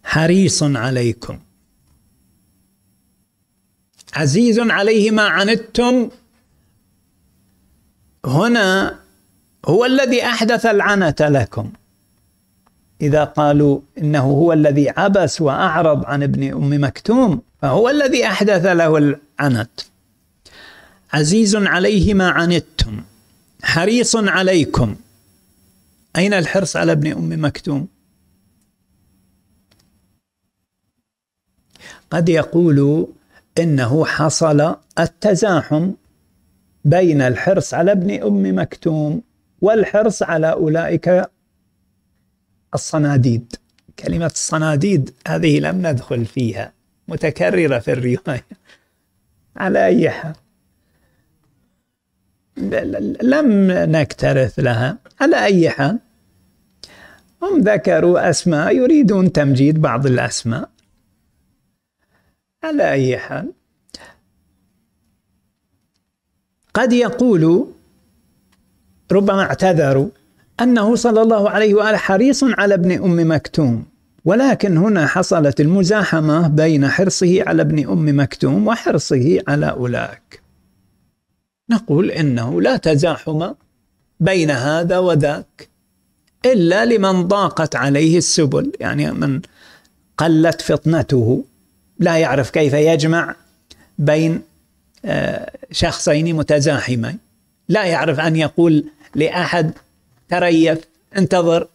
حريص عليكم. عزيز عليه ما عنتم. هنا هو الذي أحدث العنت لكم. إذا قالوا إنه هو الذي عبس وأعرض عن ابن أم مكتوم فهو الذي أحدث له العنت. عزيز عليه ما عنتم حريص عليكم. أين الحرص على ابن أم مكتوم؟ قد يقول إنه حصل التزاحم بين الحرص على ابن أم مكتوم والحرص على أولئك الصناديد. كلمة الصناديد هذه لم ندخل فيها متكررة في الرواية. على أي حال. لم نكترث لها. على أي حال هم ذكروا أسماء يريدون تمجيد بعض الأسماء. على أي حال قد يقول ربما اعتذروا أنه صلى الله عليه وآله حريص على ابن أم مكتوم. ولكن هنا حصلت المزاحمة بين حرصه على ابن أم مكتوم وحرصه على أولئك نقول إنه لا تزاحم بين هذا وذاك إلا لمن ضاقت عليه السبل يعني من قلت فطنته لا يعرف كيف يجمع بين آه، شخصين متزاحمين. لا يعرف أن يقول لأحد تريث انتظر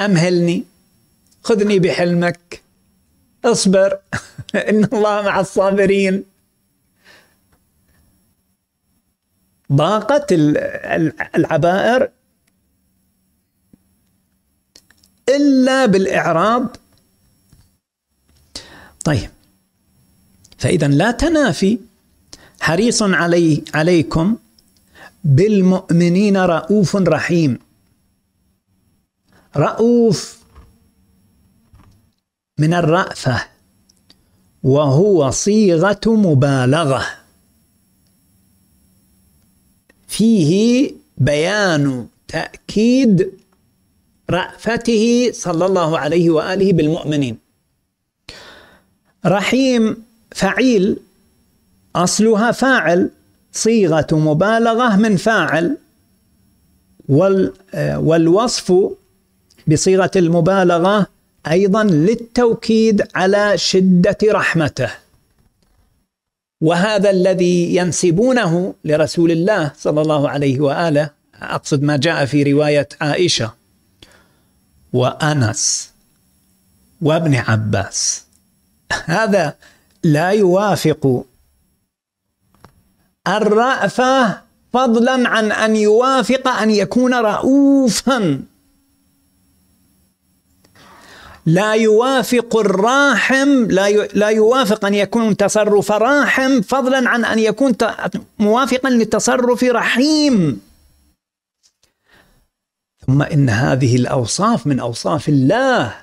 أمهلني خذني بحلمك اصبر (laughs) إن الله مع الصابرين. ضاقت العبائر إلا بالإعراض طيب فإذا لا تنافي حريص علي عليكم بالمؤمنين رؤوف رحيم. رؤوف من الرأفة وهو صيغة مبالغة. فيه بيان تأكيد رأفته صلى الله عليه وآله بالمؤمنين. رحيم فعيل أصلها فاعل صيغة مبالغة من فاعل والوصف بصيغة المبالغة أيضا للتوكيد على شدة رحمته. وهذا الذي ينسبونه لرسول الله صلى الله عليه وآله. أقصد ما جاء في رواية عائشة وأنس وابن عباس. هذا لا يوافق الرأفة فضلا عن أن يوافق أن يكون رؤوفا. لا يوافق الراحم لا لا يوافق أن يكون تصرف راحم فضلا عن أن يكون موافقا لتصرف رحيم. ثم إن هذه الأوصاف من أوصاف الله.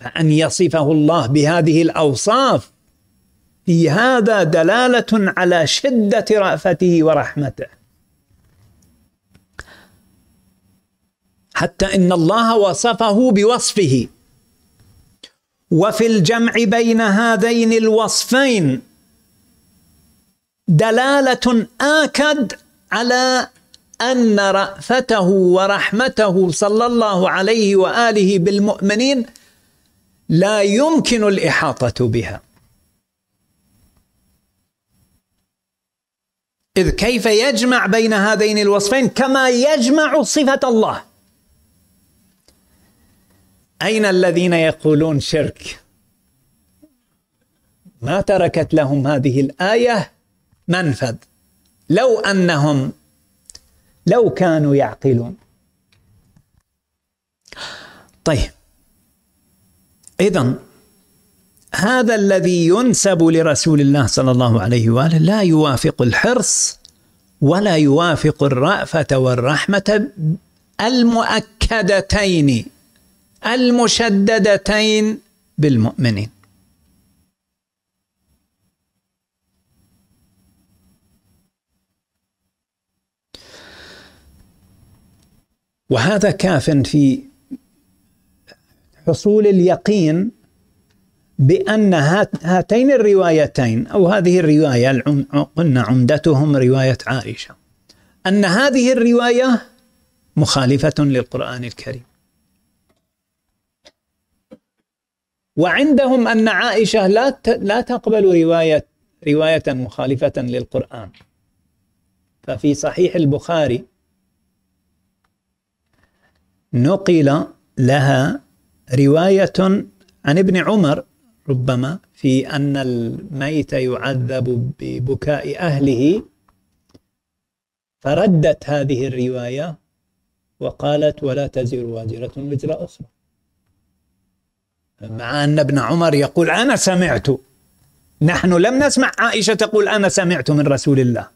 فأن يصفه الله بهذه الأوصاف. في هذا دلالة على شدة رأفته ورحمته. حتى إن الله وصفه بوصفه. وفي الجمع بين هذين الوصفين دلالة آكد على أن رأفته ورحمته صلى الله عليه وآله بالمؤمنين لا يمكن الإحاطة بها. إذ كيف يجمع بين هذين الوصفين؟ كما يجمع صفة الله. أين الذين يقولون شرك؟ ما تركت لهم هذه الآية منفذ. لو أنهم لو كانوا يعقلون. طيب. إذا هذا الذي ينسب لرسول الله صلى الله عليه وآله لا يوافق الحرص ولا يوافق الرأفة والرحمة المؤكدتين. المشددتين بالمؤمنين. وهذا كاف في حصول اليقين بأن هاتين الروايتين أو هذه الرواية قلنا عمدتهم رواية عائشة أن هذه الرواية مخالفة للقرآن الكريم. وعندهم أن عائشة لا لا تقبل رواية رواية مخالفة للقرآن. ففي صحيح البخاري نقل لها رواية عن ابن عمر ربما في أن الميت يعذب ببكاء أهله فردت هذه الرواية وقالت ولا تزر وازرة وزر أخرى. مع أن ابن عمر يقول أنا سمعت. نحن لم نسمع عائشة تقول أنا سمعت من رسول الله.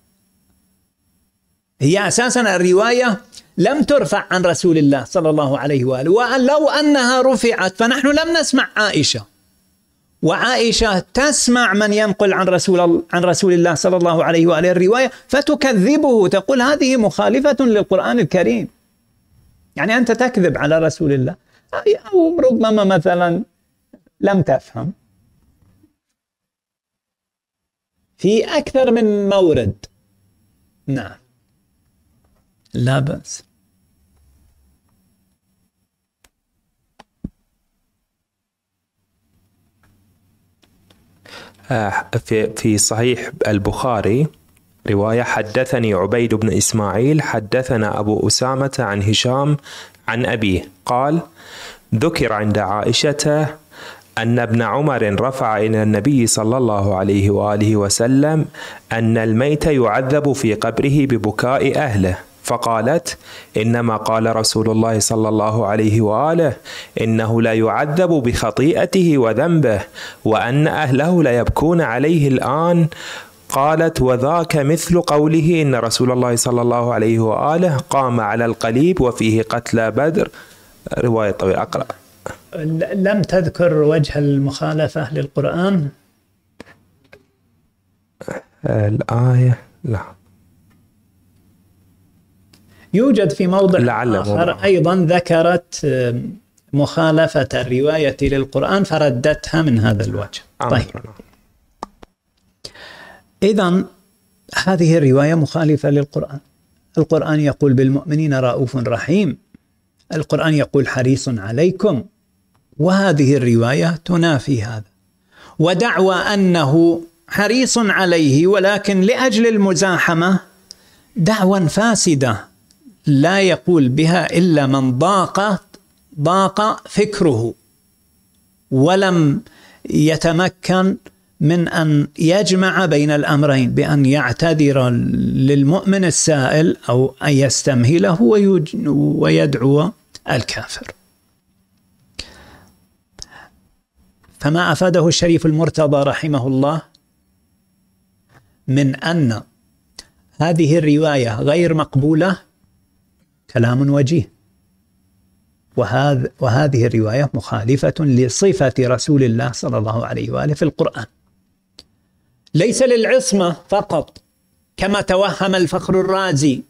هي أساسا الرواية لم ترفع عن رسول الله صلى الله عليه وآله ولو أنها رفعت فنحن لم نسمع عائشة. وعائشة تسمع من ينقل عن رسول عن رسول الله صلى الله عليه وآله الرواية فتكذبه تقول هذه مخالفة للقرآن الكريم. يعني أنت تكذب على رسول الله. أو ربما مثلا لم تفهم. في أكثر من مورد. نعم. لا بأس. آه، في في صحيح البخاري رواية حدثني عبيد بن إسماعيل حدثنا أبو أسامة عن هشام عن أبيه. قال ذكر عند عائشة أن ابن عمر رفع إلى النبي صلى الله عليه وآله وسلم أن الميت يعذب في قبره ببكاء أهله فقالت إنما قال رسول الله صلى الله عليه وآله إنه لا يعذب بخطيئته وذنبه وأن أهله ليبكون عليه الآن. قالت وذاك مثل قوله إن رسول الله صلى الله عليه وآله قام على القليب وفيه قتلى بدر. رواية طويلة أقرأ. لم تذكر وجه المخالفة للقرآن؟ الآية لا. يوجد في موضع لعل آخر. أيضا ذكرت مخالفة الرواية للقرآن فردتها من هذا الوجه. طيب. إذا هذه الرواية مخالفة للقرآن. القرآن يقول بالمؤمنين رؤوف رحيم. القرآن يقول حريص عليكم. وهذه الرواية تنافي هذا. ودعوى أنه حريص عليه ولكن لأجل المزاحمة دعوى فاسدة لا يقول بها إلا من ضاق ضاق فكره ولم يتمكن من أن يجمع بين الأمرين بأن يعتذر للمؤمن السائل أو أن يستمهله ويدعو الكافر. فما أفاده الشريف المرتضى رحمه الله من أن هذه الرواية غير مقبولة كلام وجيه. وهذا وهذه الرواية مخالفة لصفة رسول الله صلى الله عليه وآله في القرآن. ليس للعصمة فقط كما توهم الفخر الرازي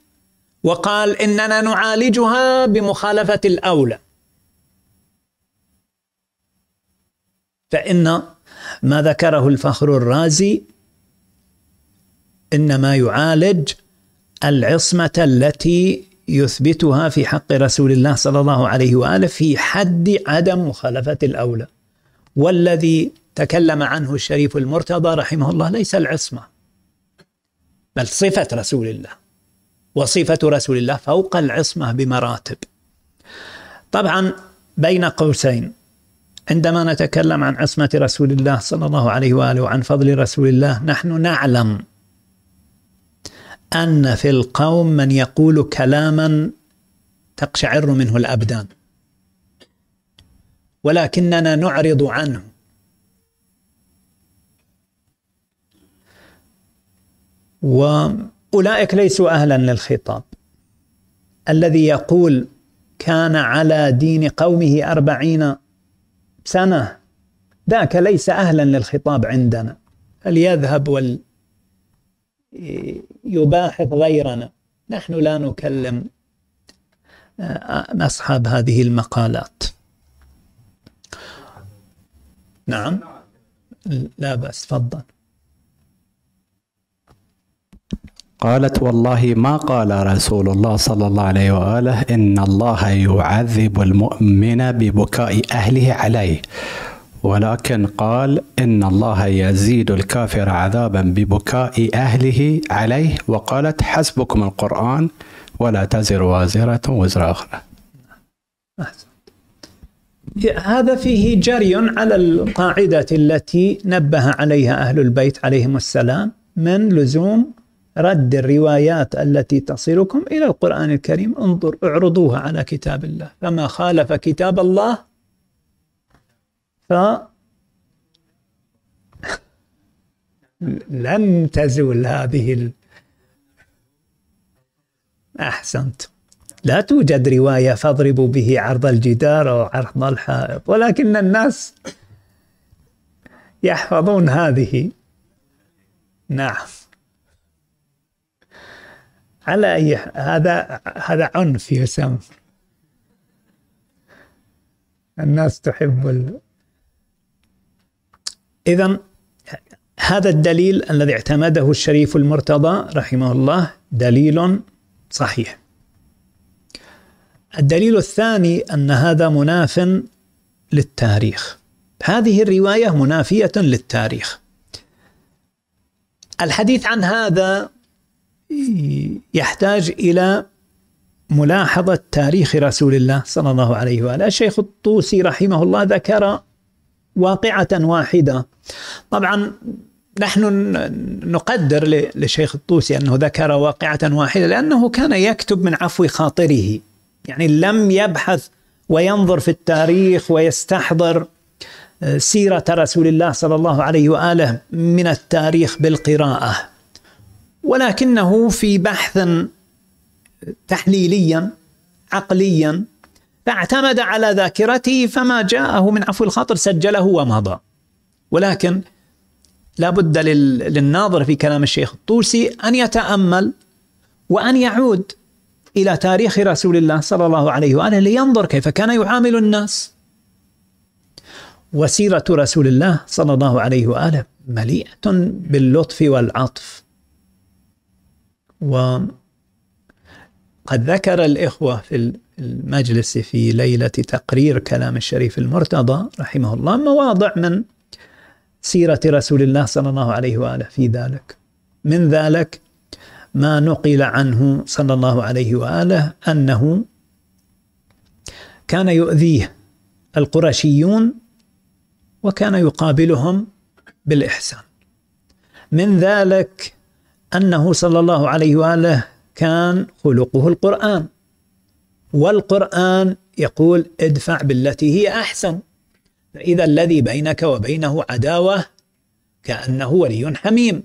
وقال إننا نعالجها بمخالفة الأولى. فإن ما ذكره الفخر الرازي إنما يعالج العصمة التي يثبتها في حق رسول الله صلى الله عليه وآله في حد عدم مخالفة الأولى. والذي تكلم عنه الشريف المرتضى رحمه الله ليس العصمة بل صفة رسول الله. وصفة رسول الله فوق العصمة بمراتب. طبعا بين قوسين عندما نتكلم عن عصمة رسول الله صلى الله عليه وآله وعن فضل رسول الله نحن نعلم أن في القوم من يقول كلاما تقشعر منه الأبدان. ولكننا نعرض عنه. وأولئك ليسوا أهلا للخطاب. الذي يقول كان على دين قومه أربعين سنة. ذاك ليس أهلا للخطاب عندنا. فليذهب وال يباحث غيرنا. نحن لا نكلم آه، أصحاب هذه المقالات. نعم. لا بأس تفضل. قالت والله ما قال رسول الله صلى الله عليه وآله إن الله يعذب المؤمن ببكاء أهله عليه ولكن قال إن الله يزيد الكافر عذابا ببكاء أهله عليه وقالت حسبكم القرآن ولا تزر وازرة وزر أخرى. هذا فيه جري على القاعدة التي نبه عليها أهل البيت عليهم السلام من لزوم رد الروايات التي تصلكم إلى القرآن الكريم انظر اعرضوها على كتاب الله. فما خالف كتاب الله ف (laughs) لن تزول هذه ال... أحسنت. لا توجد رواية فاضربوا به عرض الجدار أو عرض الحائط ولكن الناس يحفظون هذه. نعم. على أي هذا هذا عنف يسمى الناس تحب ال... إذا هذا الدليل الذي اعتمده الشريف المرتضى رحمه الله دليل صحيح. الدليل الثاني أن هذا مناف للتاريخ. هذه الرواية منافية للتاريخ. الحديث عن هذا يحتاج إلى ملاحظة تاريخ رسول الله صلى الله عليه وآله. الشيخ الطوسي رحمه الله ذكر واقعة واحدة. طبعا نحن نقدر لشيخ الطوسي أنه ذكر واقعة واحدة لأنه كان يكتب من عفو خاطره. يعني لم يبحث وينظر في التاريخ ويستحضر آه، سيرة رسول الله صلى الله عليه وآله من التاريخ بالقراءة. ولكنه في بحث تحليليا عقليا فاعتمد على ذاكرته فما جاءه من عفو الخاطر سجله ومضى. ولكن لا بد للناظر في كلام الشيخ الطوسي أن يتأمل وأن يعود إلى تاريخ رسول الله صلى الله عليه وآله لينظر كيف كان يعامل الناس. وسيرة رسول الله صلى الله عليه وآله مليئة باللطف والعطف. وقد ذكر الإخوة في المجلس في ليلة تقرير كلام الشريف المرتضى رحمه الله مواضع من سيرة رسول الله صلى الله عليه وآله في ذلك. من ذلك ما نقل عنه صلى الله عليه وآله أنه كان يؤذيه القرشيون وكان يقابلهم بالإحسان. من ذلك أنه صلى الله عليه وآله كان خلقه القرآن. والقرآن يقول ادفع بالتي هي أحسن. فإذا الذي بينك وبينه عداوة كأنه ولي حميم.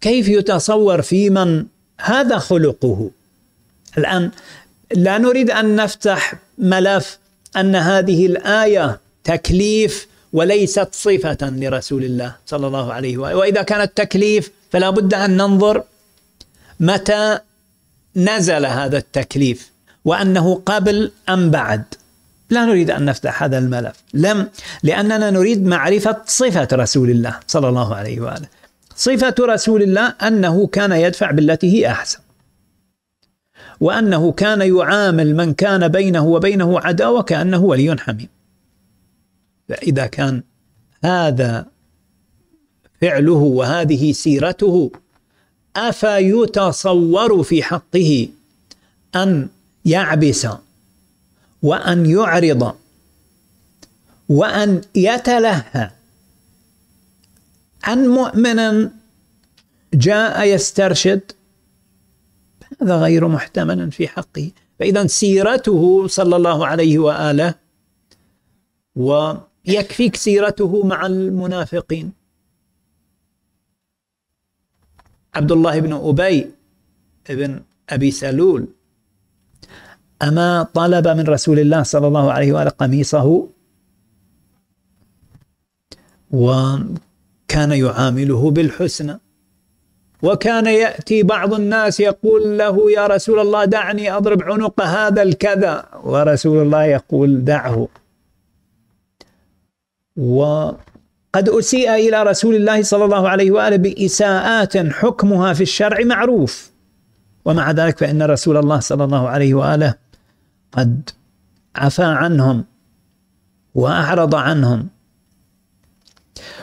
كيف يتصور في من هذا خلقه؟ الآن لا نريد أن نفتح ملف أن هذه الآية تكليف وليست صفة لرسول الله صلى الله عليه وآله. وإذا كانت تكليف فلا بد أن ننظر متى نزل هذا التكليف وأنه قبل أم بعد. لا نريد أن نفتح هذا الملف. لم لأننا نريد معرفة صفة رسول الله صلى الله عليه وآله. صفة رسول الله أنه كان يدفع بالتي هي أحسن. وأنه كان يعامل من كان بينه وبينه عداوة كأنه ولي حميم. فإذا كان هذا فعله وهذه سيرته افيتصور في حقه أن يعبس وأن يعرض وأن يتلهى. عن مؤمن جاء يسترشد هذا غير محتمل في حقه. فإذا سيرته صلى الله عليه وآله ويكفيك سيرته مع المنافقين. عبد الله بن أبي بن أبي سلول. أما طلب من رسول الله صلى الله عليه وآله قميصه وكان يعامله بالحسنى وكان يأتي بعض الناس يقول له يا رسول الله دعني أضرب عنق هذا الكذا. ورسول الله يقول دعه. وقد أسيء إلى رسول الله صلى الله عليه وآله بإساءات حكمها في الشرع معروف. ومع ذلك فإن رسول الله صلى الله عليه وآله قد عفى عنهم وأعرض عنهم.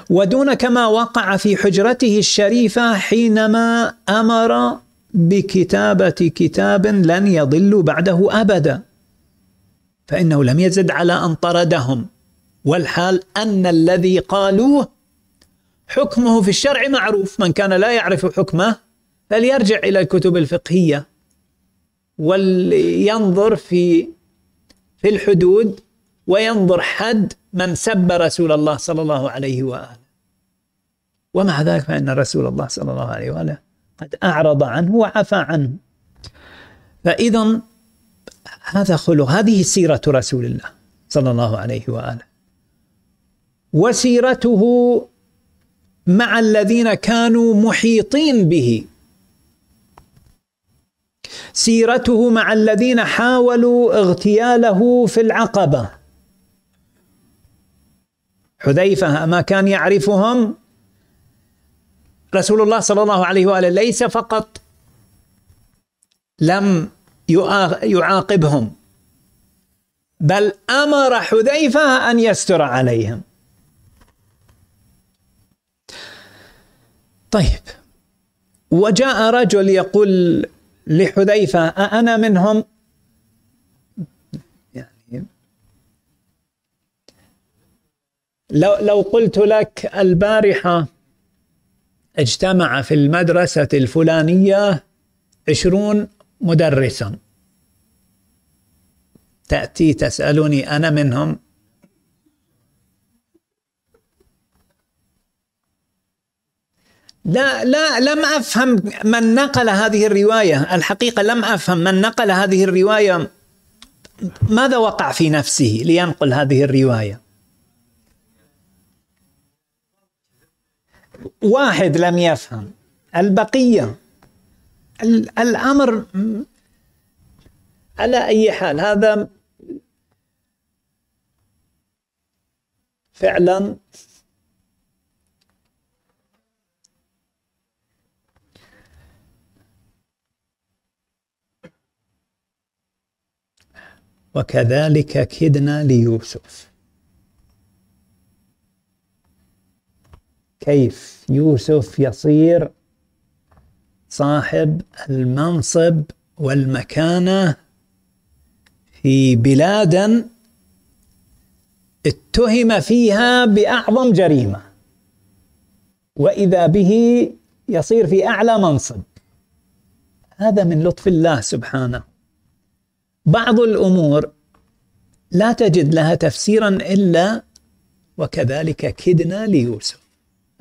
ودون كما وقع في حجرته الشريفة حينما أمر بكتابة كتاب لن يضل بعده أبدا. فإنه لم يزد على أن طردهم. والحال أن الذي قالوه حكمه في الشرع معروف. من كان لا يعرف حكمه فليرجع إلى الكتب الفقهية ولينظر في في الحدود وينظر حد من سب رسول الله صلى الله عليه وآله. ومع ذلك فإن رسول الله صلى الله عليه وآله قد أعرض عنه وعفى عنه. فاذا هذا خلق هذه سيرة رسول الله صلى الله عليه وآله. وسيرته مع الذين كانوا محيطين به. سيرته مع الذين حاولوا اغتياله في العقبة. حذيفة ما كان يعرفهم؟ رسول الله صلى الله عليه وآله ليس فقط لم يعاقبهم بل أمر حذيفة أن يستر عليهم. طيب. وجاء رجل يقول لحذيفة أأنا منهم؟ يعني لو لو قلت لك البارحة اجتمع في المدرسة الفلانية عشرون مدرسا. تأتي تسألني أنا منهم؟ لا لا لم أفهم من نقل هذه الرواية. الحقيقة لم أفهم من نقل هذه الرواية. ماذا وقع في نفسه لينقل هذه الرواية؟ واحد لم يفهم. البقية. الأمر على أي حال هذا فعلا وكذلك كدنا ليوسف. كيف يوسف يصير صاحب المنصب والمكانة في بلاد اتهم فيها بأعظم جريمة وإذا به يصير في أعلى منصب. هذا من لطف الله سبحانه. بعض الأمور لا تجد لها تفسيرا إلا وكذلك كدنا ليوسف.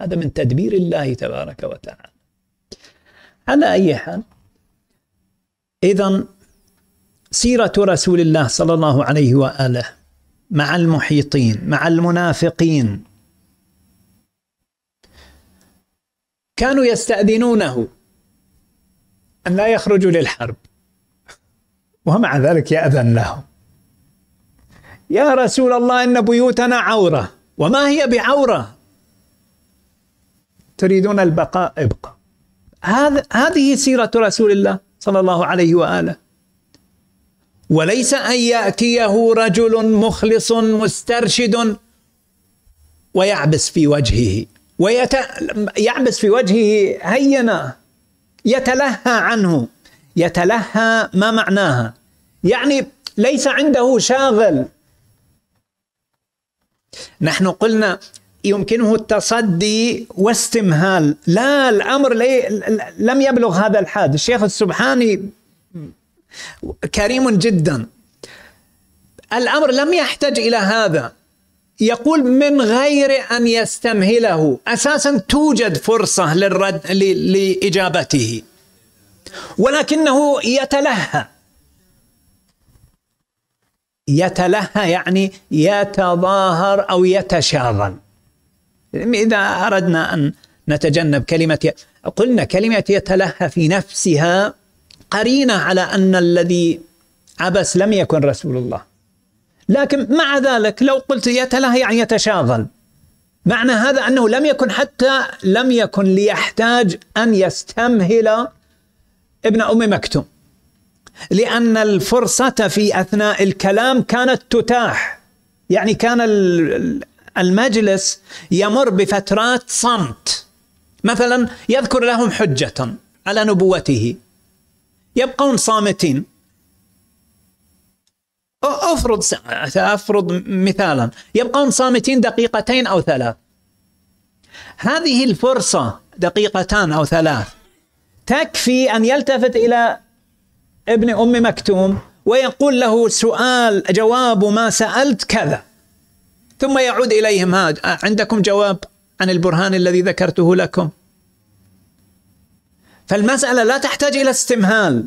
هذا من تدبير الله تبارك وتعالى. على أي حال اذا سيرة رسول الله صلى الله عليه وآله مع المحيطين مع المنافقين كانوا يستأذنونه أن لا يخرجوا للحرب. ومع ذلك يأذن لهم يا رسول الله إن بيوتنا عورة. وما هي بعورة؟ تريدون البقاء؟ ابقى. هذا هذه سيرة رسول الله صلى الله عليه وآله. وليس أن يأتيه رجل مخلص مسترشد ويعبس في وجهه. ويت... يعبس في وجهه هينا. يتلهى عنه. يتلهى ما معناها. يعني ليس عنده شاغل. نحن قلنا يمكنه التصدي واستمهال. لا الأمر لم يبلغ هذا الحد. الشيخ السبحاني كريم جدا. الأمر لم يحتج إلى هذا. يقول من غير أن يستمهله. أساسا توجد فرصة للرد لإجابته. ولكنه يتلهى. يتلهى يعني يتظاهر أو يتشاغل إذا أردنا أن نتجنب كلمة قلنا كلمة يتلهى في نفسها قرينة على أن الذي عبس لم يكن رسول الله. لكن مع ذلك لو قلت يتلهى يعني يتشاغل معنى هذا أنه لم يكن حتى لم يكن ليحتاج أن يستمهل ابن أم مكتوم. لأن الفرصة في أثناء الكلام كانت تتاح. يعني كان المجلس يمر بفترات صمت. مثلا يذكر لهم حجة على نبوته. يبقون صامتين. أفرض افرض مثالا. يبقون صامتين دقيقتين أو ثلاث. هذه الفرصة دقيقتان أو ثلاث تكفي أن يلتفت إلى ابن أم مكتوم ويقول له سؤال جواب ما سألت كذا. ثم يعود إليهم هذا عندكم جواب عن البرهان الذي ذكرته لكم؟ فالمسألة لا تحتاج إلى استمهال.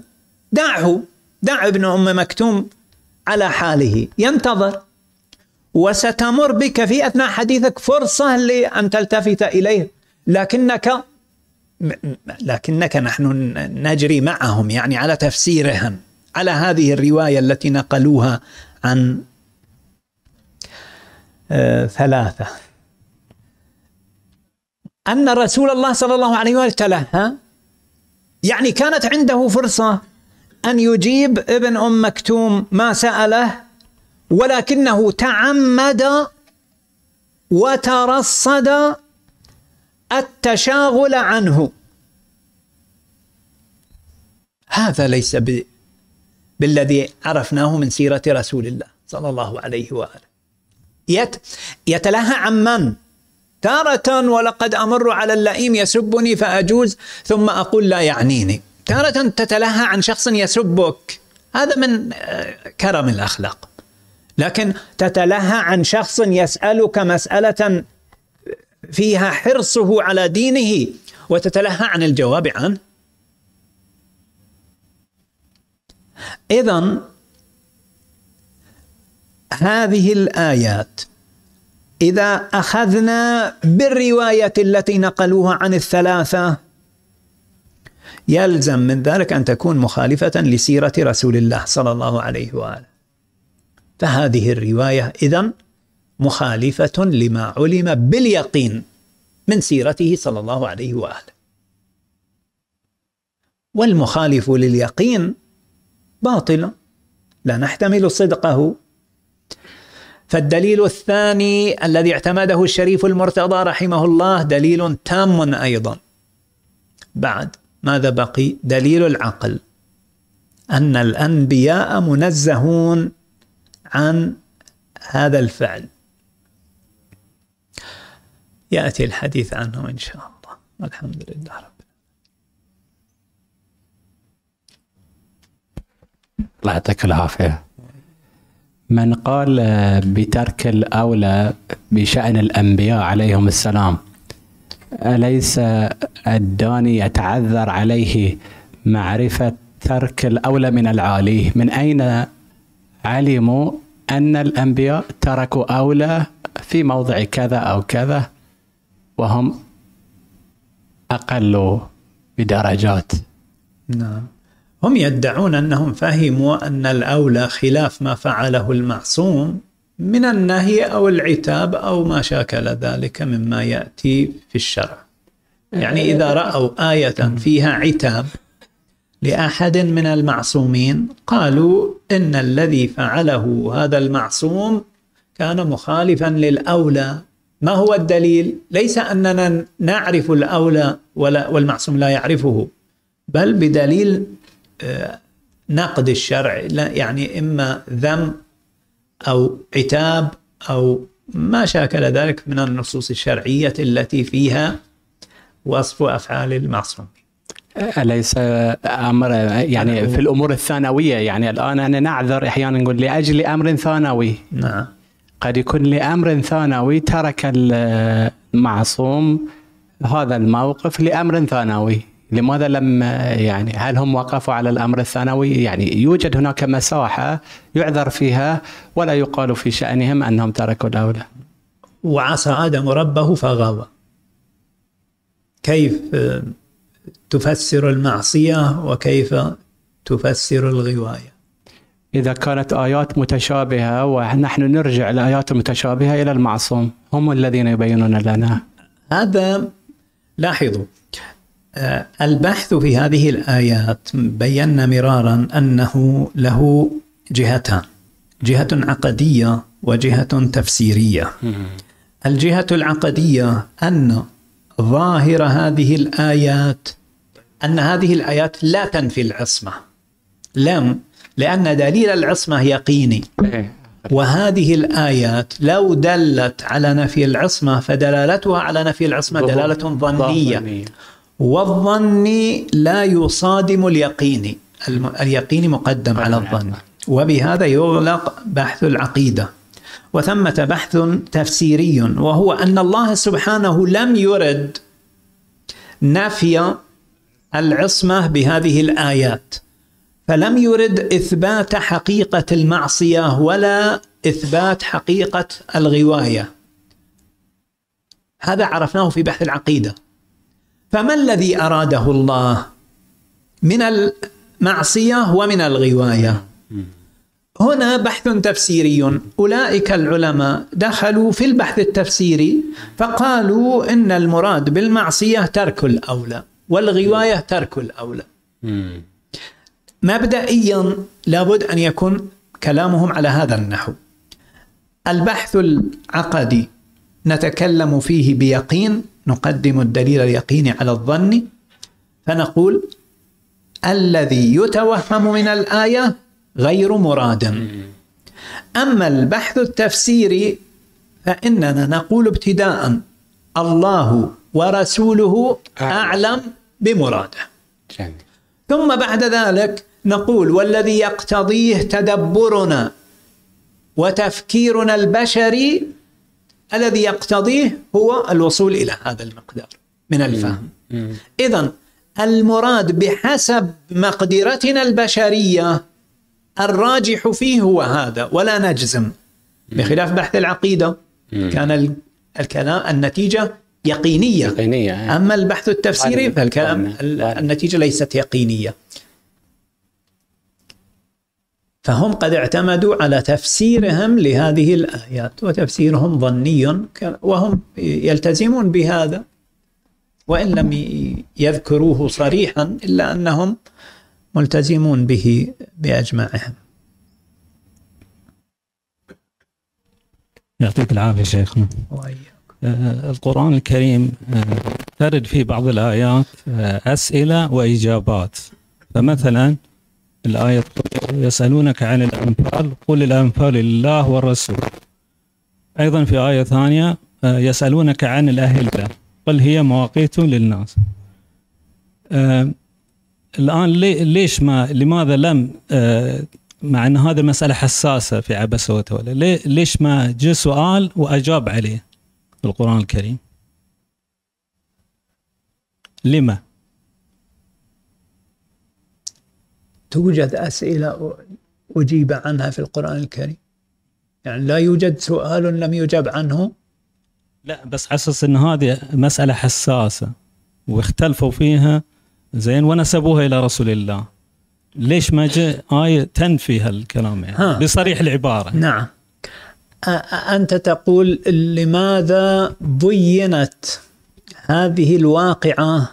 دعه دع ابن أم مكتوم على حاله. ينتظر. وستمر بك في أثناء حديثك فرصة لأن تلتفت إليه. لكنك لكنك نحن نجري معهم يعني على تفسيرهم. على هذه الرواية التي نقلوها عن آه، ثلاثة. أن رسول الله صلى الله عليه وسلم تلهى يعني كانت عنده فرصة أن يجيب ابن أم مكتوم ما سأله ولكنه تعمد وترصد التشاغل عنه. هذا ليس ب... بالذي عرفناه من سيرة رسول الله صلى الله عليه وآله. يت... يتلهى عن من؟ تارة ولقد أمر على اللئيم يسبني فأجوز ثم أقول لا يعنيني. تارة تتلهى عن شخص يسبك. هذا من آه، كرم الأخلاق. لكن تتلهى عن شخص يسألك مسألة فيها حرصه على دينه وتتلهى عن الجواب عنه إذا هذه الآيات إذا أخذنا بالرواية التي نقلوها عن الثلاثة يلزم من ذلك أن تكون مخالفة لسيرة رسول الله صلى الله عليه وآله. فهذه الرواية إذن مخالفة لما علم باليقين من سيرته صلى الله عليه وآله. والمخالف لليقين باطل لا نحتمل صدقه. فالدليل الثاني الذي اعتمده الشريف المرتضى رحمه الله دليل تام أيضا. بعد ماذا بقي؟ دليل العقل. أن الأنبياء منزهون عن هذا الفعل. يأتي الحديث عنه إن شاء الله. الحمد لله رب الله يعطيك العافية. من قال بترك الأولى بشأن الأنبياء عليهم السلام أليس الداني يتعذر عليه معرفة ترك الأولى من العالي؟ من أين علموا أن الأنبياء تركوا أولى في موضع كذا أو كذا؟ وهم أقل بدرجات. نعم. هم يدعون أنهم فهموا أن الأولى خلاف ما فعله المعصوم من النهي أو العتاب أو ما شاكل ذلك مما يأتي في الشرع. يعني إذا رأوا آية فيها عتاب لأحد من المعصومين قالوا إن الذي فعله هذا المعصوم كان مخالفا للأولى ما هو الدليل؟ ليس أننا نعرف الأولى ولا والمعصوم لا يعرفه بل بدليل آه، نقد الشرع. يعني إما ذم أو عتاب أو ما شاكل ذلك من النصوص الشرعية التي فيها وصف أفعال المعصوم. أليس أمر يعني في الأمور الثانوية؟ يعني الآن أنا نعذر أحيانا نقول لأجل أمر ثانوي. نعم. قد يكون لأمر ثانوي ترك المعصوم هذا الموقف لأمر ثانوي لماذا لم يعني هل هم وقفوا على الأمر الثانوي؟ يعني يوجد هناك مساحة يعذر فيها ولا يقال في شأنهم أنهم تركوا الأولى. وعصى آدم ربه فغوى. كيف تفسر المعصية وكيف تفسر الغواية؟ إذا كانت آيات متشابهة ونحن نرجع الآيات المتشابهة إلى المعصوم هم الذين يبينون لنا. هذا لاحظوا آه، البحث في هذه الآيات بينا مرارا أنه له جهتان جهة عقدية وجهة تفسيرية. الجهة العقدية أن ظاهر هذه الآيات أن هذه الآيات لا تنفي العصمة لم لأن دليل العصمة يقيني. وهذه الآيات لو دلت على نفي العصمة فدلالتها على نفي العصمة دلالة ظنية. والظن لا يصادم اليقين. اليقين مقدم على الظن. وبهذا يغلق بحث العقيدة. وثمة بحث تفسيري وهو أن الله سبحانه لم يرد نفي العصمة بهذه الآيات. فلم يرد إثبات حقيقة المعصية ولا إثبات حقيقة الغواية. هذا عرفناه في بحث العقيدة. فما الذي أراده الله من المعصية ومن الغواية؟ هنا بحث تفسيري. أولئك العلماء دخلوا في البحث التفسيري فقالوا إن المراد بالمعصية ترك الأولى والغواية ترك الأولى. مبدئيا لابد أن يكون كلامهم على هذا النحو. البحث العقدي نتكلم فيه بيقين نقدم الدليل اليقيني على الظن فنقول الذي يتوهم من الآية غير مراد. أما البحث التفسيري فإننا نقول ابتداء الله ورسوله أعلم. بمراده. ثم بعد ذلك نقول والذي يقتضيه تدبرنا وتفكيرنا البشري الذي يقتضيه هو الوصول إلى هذا المقدار من الفهم. اذا المراد بحسب مقدرتنا البشرية الراجح فيه هو هذا ولا نجزم. بخلاف بحث العقيدة كان الكلام النتيجة يقينية. يقينية أما البحث التفسيري فالكلام النتيجة ليست يقينية. فهم قد اعتمدوا على تفسيرهم لهذه الآيات وتفسيرهم ظني وهم يلتزمون بهذا. وإن لم يذكروه صريحا إلا أنهم ملتزمون به بأجمعهم. يعطيك العافية شيخنا آه القرآن الكريم آه ترد في بعض الآيات آه أسئلة وإجابات. فمثلا الآية يسألونك عن الأنفال قل الأنفال لله والرسول. أيضا في آية ثانية آه، يسألونك عن الأهلة قل هي مواقيت للناس. آه، الآن ليش ما لماذا لم آه، مع أن هذه المسألة حساسة في عبس وتولى ليش ما جاء سؤال وأجاب عليه في القرآن الكريم؟ لما؟ توجد أسئلة أجيب عنها في القرآن الكريم؟ يعني لا يوجد سؤال لم يجب عنه؟ لا بس حسس إن هذه مسألة حساسة واختلفوا فيها زين ونسبوها إلى رسول الله. ليش ما جاء آية تنفي هالكلام يعني؟ ها. بصريح العبارة. نعم. أنت تقول لماذا بينت هذه الواقعة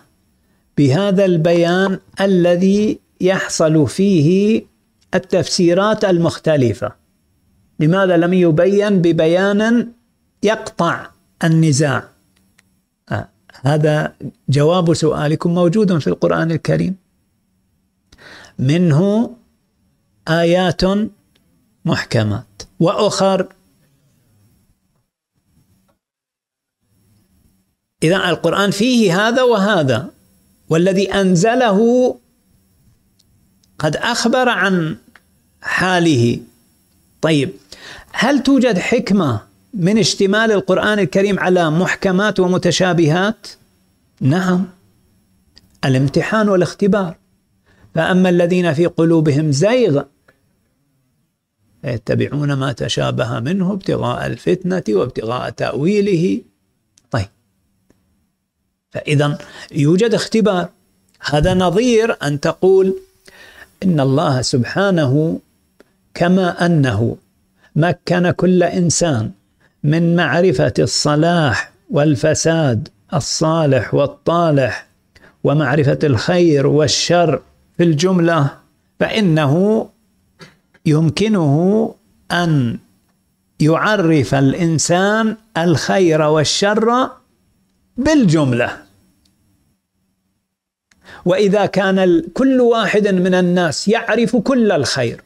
بهذا البيان الذي يحصل فيه التفسيرات المختلفة. لماذا لم يبين ببيان يقطع النزاع؟ آه، هذا جواب سؤالكم موجود في القرآن الكريم. منه آيات محكمات. وأخر إذا القرآن فيه هذا وهذا والذي أنزله قد أخبر عن حاله. طيب هل توجد حكمة من اشتمال القرآن الكريم على محكمات ومتشابهات؟ نعم. الامتحان والاختبار. فأما الذين في قلوبهم زيغ يتبعون ما تشابه منه ابتغاء الفتنة وابتغاء تأويله. طيب فإذا يوجد اختبار. هذا نظير أن تقول إن الله سبحانه كما أنه مكن كل إنسان من معرفة الصلاح والفساد الصالح والطالح ومعرفة الخير والشر في الجملة فإنه يمكنه أن يعرف الإنسان الخير والشر بالجملة. وإذا كان كل واحد من الناس يعرف كل الخير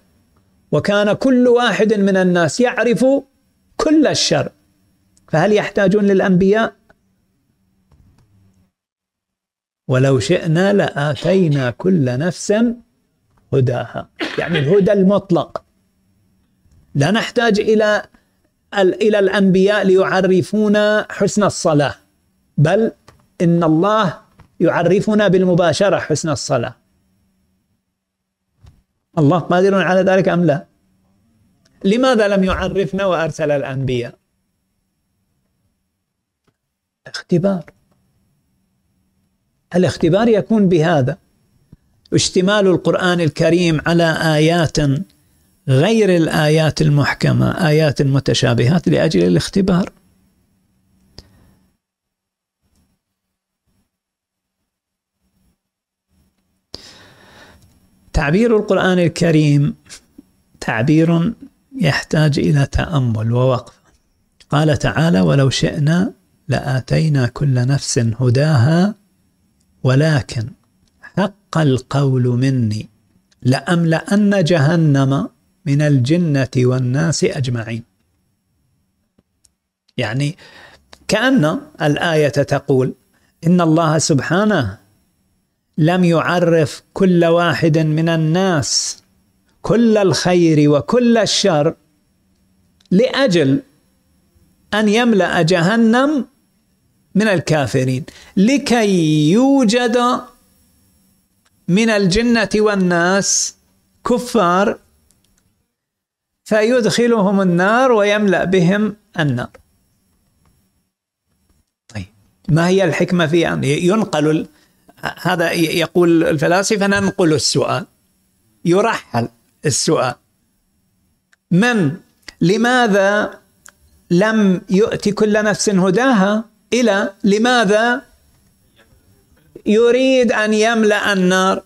وكان كل واحد من الناس يعرف كل الشر فهل يحتاجون للأنبياء؟ ولو شئنا لآتينا كل نفس هداها يعني الهدى المطلق لا نحتاج إلى إلى الأنبياء ليعرفونا حسن الصلاة بل إن الله يعرفنا بالمباشرة حسن الصلاة. الله قادر على ذلك أم لا؟ لماذا لم يعرفنا وأرسل الأنبياء؟ اختبار الاختبار يكون بهذا. اشتمال القرآن الكريم على آيات غير الآيات المحكمة آيات متشابهات لأجل الاختبار. تعبير القرآن الكريم تعبير يحتاج إلى تأمل ووقف. قال تعالى ولو شئنا لآتينا كل نفس هداها ولكن حق القول مني لأملأن جهنم من الجنة والناس أجمعين. يعني كأن الآية تقول إن الله سبحانه لم يعرف كل واحد من الناس كل الخير وكل الشر لأجل أن يملأ جهنم من الكافرين. لكي يوجد من الجنة والناس كفار فيدخلهم النار ويملأ بهم النار. طيب ما هي الحكمة في أن ينقل هذا يقول الفلاسفة ننقل السؤال. يرحل السؤال. من؟ لماذا لم يؤتي كل نفس هداها إلى لماذا يريد أن يملأ النار؟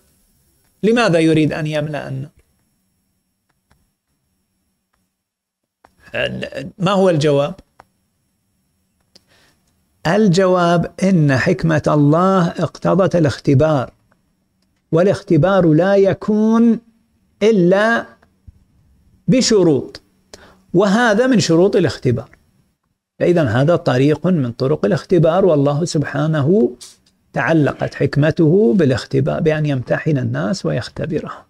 لماذا يريد أن يملأ النار؟ ما هو الجواب؟ الجواب إن حكمة الله اقتضت الاختبار والاختبار لا يكون إلا بشروط وهذا من شروط الاختبار. فإذا هذا طريق من طرق الاختبار والله سبحانه تعلقت حكمته بالاختبار بأن يمتحن الناس ويختبرهم.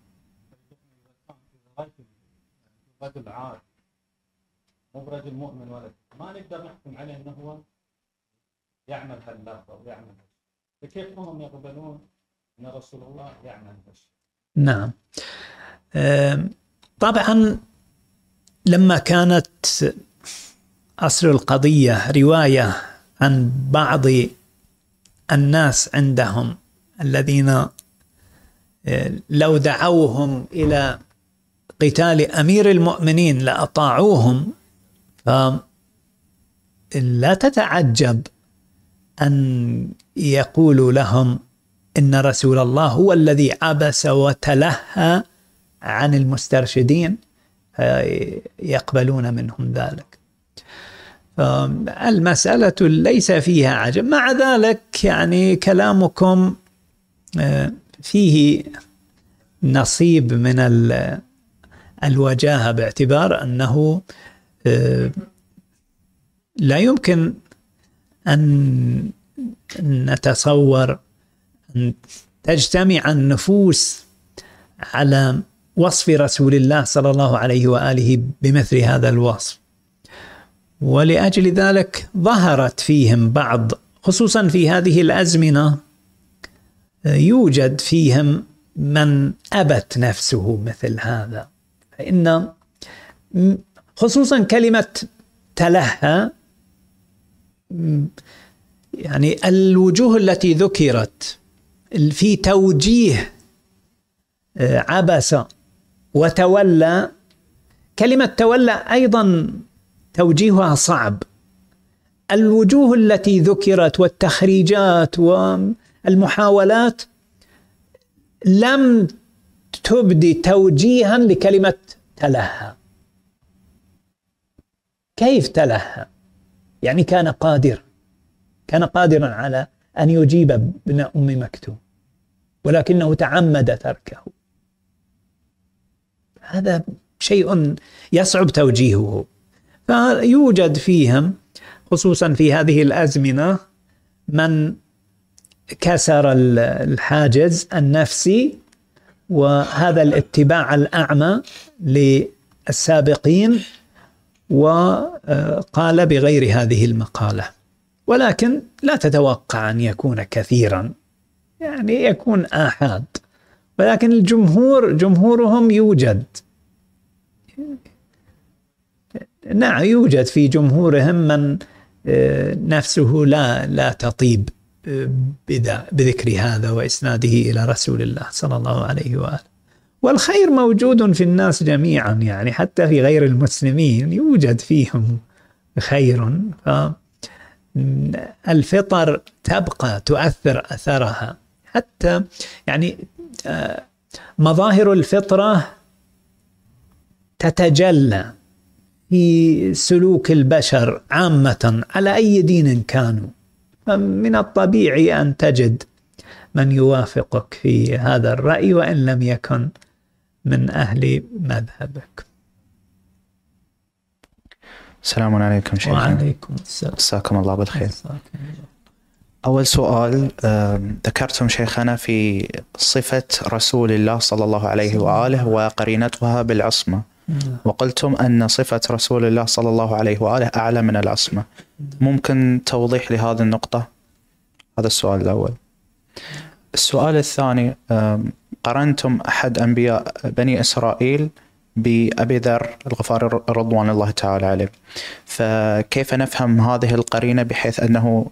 رجل عاد مو رجل مؤمن ما نقدر نحكم عليه إنه هو يعمل هاللفظ أو يعمل فكيف هم يقبلون أن رسول الله يعمل هالشيء؟ نعم. طبعا لما كانت أصل القضية رواية عن بعض الناس عندهم الذين آه، لو دعوهم إلى قتال أمير المؤمنين لأطاعوهم فلا تتعجب. أن يقولوا لهم إن رسول الله هو الذي عبس وتلهى عن المسترشدين يقبلون منهم ذلك. المسألة ليس فيها عجب. مع ذلك يعني كلامكم آه، فيه نصيب من الوجاهة باعتبار أنه آه، لا يمكن أن نتصور أن تجتمع النفوس على وصف رسول الله صلى الله عليه وآله بمثل هذا الوصف. ولأجل ذلك ظهرت فيهم بعض خصوصا في هذه الأزمنة يوجد فيهم من أبت نفسه مثل هذا. فإن خصوصا كلمة تلهى يعني الوجوه التي ذكرت في توجيه آه، عبس وتولى كلمة تولى أيضا توجيهها صعب. الوجوه التي ذكرت والتخريجات والمحاولات لم تبدي توجيها لكلمة تلهى. كيف تلهى؟ يعني كان قادر كان قادرا على أن يجيب ابن أم مكتوم ولكنه تعمد تركه. هذا شيء يصعب توجيهه. فيوجد فيهم خصوصا في هذه الأزمنة من كسر الحاجز النفسي وهذا الاتباع الأعمى للسابقين وقال بغير هذه المقالة. ولكن لا تتوقع أن يكون كثيرا. يعني يكون آحاد. ولكن الجمهور جمهورهم يوجد. نعم يوجد في جمهورهم من آه، نفسه لا لا تطيب آه، بذكر هذا وإسناده إلى رسول الله صلى الله عليه وآله. والخير موجود في الناس جميعا يعني حتى في غير المسلمين يوجد فيهم خير. فالفطر تبقى تؤثر أثرها. حتى يعني آه، مظاهر الفطرة تتجلى في سلوك البشر عامة على أي دين كانوا. من الطبيعي أن تجد من يوافقك في هذا الرأي وإن لم يكن. من أهل مذهبك. السلام عليكم شيخنا. وعليكم السلام. مساكم الله بالخير. أول سؤال ذكرتم شيخنا في صفة رسول الله صلى الله عليه وآله وقرينتها بالعصمة نعم. وقلتم أن صفة رسول الله صلى الله عليه وآله أعلى من العصمة ممكن توضيح لهذه النقطة هذا السؤال الأول السؤال الثاني قرنتم أحد أنبياء بني إسرائيل بأبي ذر الغفاري رضوان الله تعالى عليه. فكيف نفهم هذه القرينة بحيث أنه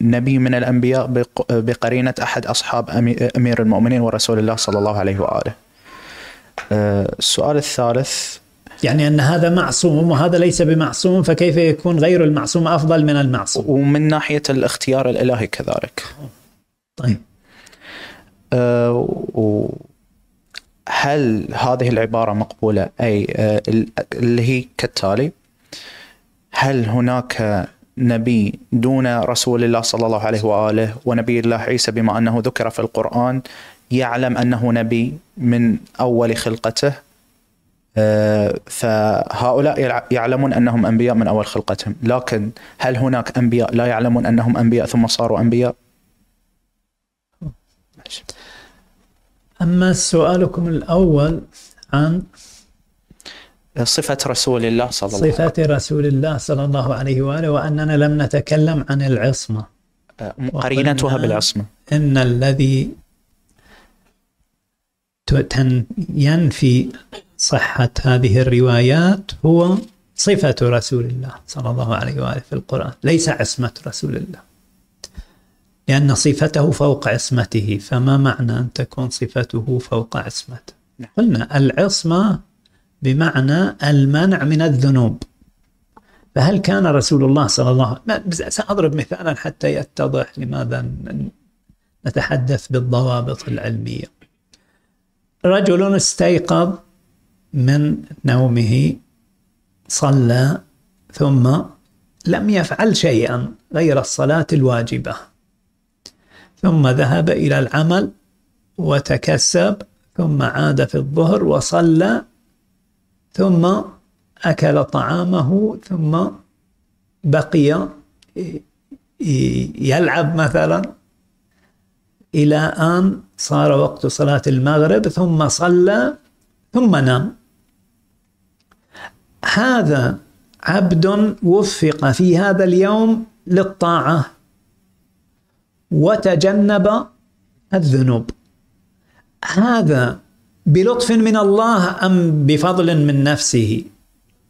نبي من الأنبياء بقرينة أحد أصحاب أمير المؤمنين ورسول الله صلى الله عليه وآله؟ السؤال الثالث. يعني أن هذا معصوم وهذا ليس بمعصوم فكيف يكون غير المعصوم أفضل من المعصوم؟ ومن ناحية الاختيار الإلهي كذلك. طيب. أه هل هذه العبارة مقبولة؟ أي آه، اللي هي كالتالي هل هناك نبي دون رسول الله صلى الله عليه وآله ونبي الله عيسى بما أنه ذكر في القرآن يعلم أنه نبي من أول خلقته؟ آه، فهؤلاء يعلمون أنهم أنبياء من أول خلقتهم لكن هل هناك أنبياء لا يعلمون أنهم أنبياء ثم صاروا أنبياء؟ أما سؤالكم الأول عن صفة رسول الله صلى الله عليه صفة رسول الله صلى الله عليه وآله وأننا لم نتكلم عن العصمة. قرينتها بالعصمة. إن الذي ينفي صحة هذه الروايات هو صفة رسول الله صلى الله عليه وآله في القرآن ليس عصمة رسول الله. لأن صفته فوق عصمته فما معنى أن تكون صفته فوق عصمته؟ نعم. قلنا العصمة بمعنى المنع من الذنوب. فهل كان رسول الله صلى الله عليه وسلم سأضرب مثالا حتى يتضح لماذا نتحدث بالضوابط العلمية. رجل استيقظ من نومه صلى ثم لم يفعل شيئا غير الصلاة الواجبة. ثم ذهب إلى العمل وتكسب ثم عاد في الظهر وصلى ثم أكل طعامه ثم بقي يلعب مثلا إلى أن صار وقت صلاة المغرب ثم صلى ثم نام. هذا عبد وفق في هذا اليوم للطاعة. وتجنب الذنوب. هذا بلطف من الله أم بفضل من نفسه؟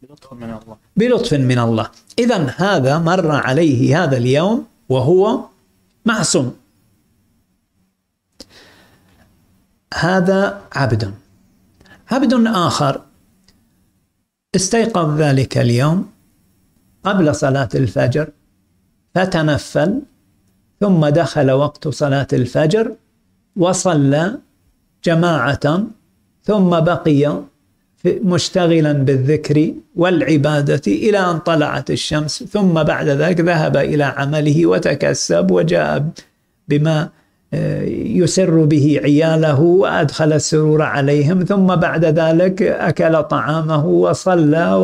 بلطف من الله. بلطف من الله. إذا هذا مر عليه هذا اليوم وهو معصوم. هذا عبد. عبد آخر. استيقظ ذلك اليوم قبل صلاة الفجر فتنفل ثم دخل وقت صلاة الفجر وصلى جماعة ثم بقي مشتغلا بالذكر والعبادة إلى أن طلعت الشمس ثم بعد ذلك ذهب إلى عمله وتكسب وجاء بما آه، يسر به عياله وأدخل السرور عليهم ثم بعد ذلك أكل طعامه وصلى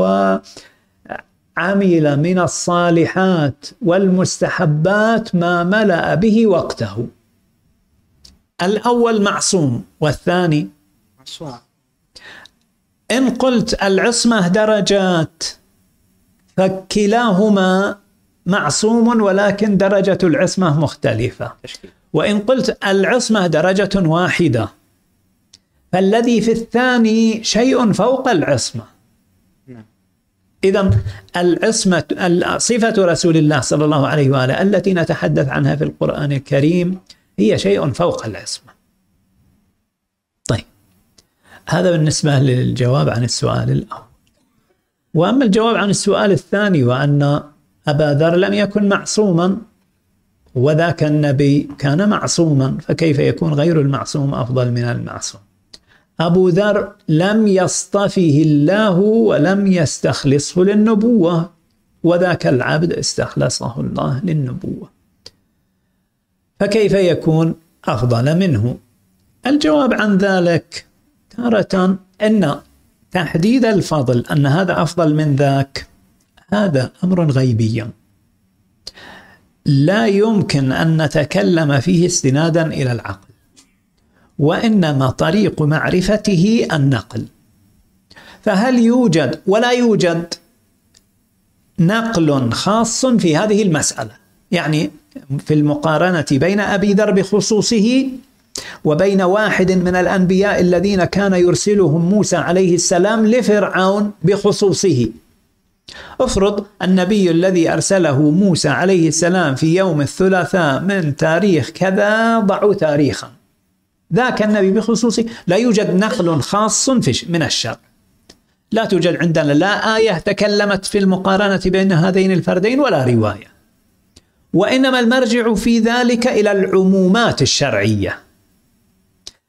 وعمل من الصالحات والمستحبات ما ملأ به وقته. الأول معصوم والثاني معصوم. إن قلت العصمة درجات فكلاهما معصوم ولكن درجة العصمة مختلفة. وإن قلت العصمة درجة واحدة فالذي في الثاني شيء فوق العصمة. نعم. إذا العصمة صفة رسول الله صلى الله عليه وآله التي نتحدث عنها في القرآن الكريم هي شيء فوق العصمة. طيب هذا بالنسبة للجواب عن السؤال الأول. وأما الجواب عن السؤال الثاني وأن أبا ذر لم يكن معصوما وذاك النبي كان معصوما فكيف يكون غير المعصوم أفضل من المعصوم؟ أبو ذر لم يصطفه الله ولم يستخلصه للنبوة وذاك العبد استخلصه الله للنبوة. فكيف يكون أفضل منه؟ الجواب عن ذلك تارة أن تحديد الفضل أن هذا أفضل من ذاك هذا أمر غيبي. لا يمكن أن نتكلم فيه استنادا إلى العقل. وإنما طريق معرفته النقل. فهل يوجد ولا يوجد نقل خاص في هذه المسألة؟ يعني في المقارنة بين أبي ذر بخصوصه وبين واحد من الأنبياء الذين كان يرسلهم موسى عليه السلام لفرعون بخصوصه. افرض النبي الذي أرسله موسى عليه السلام في يوم الثلاثاء من تاريخ كذا ضعوا تاريخا. ذاك النبي بخصوصه لا يوجد نقل خاص في من الشرع لا توجد عندنا لا آية تكلمت في المقارنة بين هذين الفردين ولا رواية. وإنما المرجع في ذلك إلى العمومات الشرعية.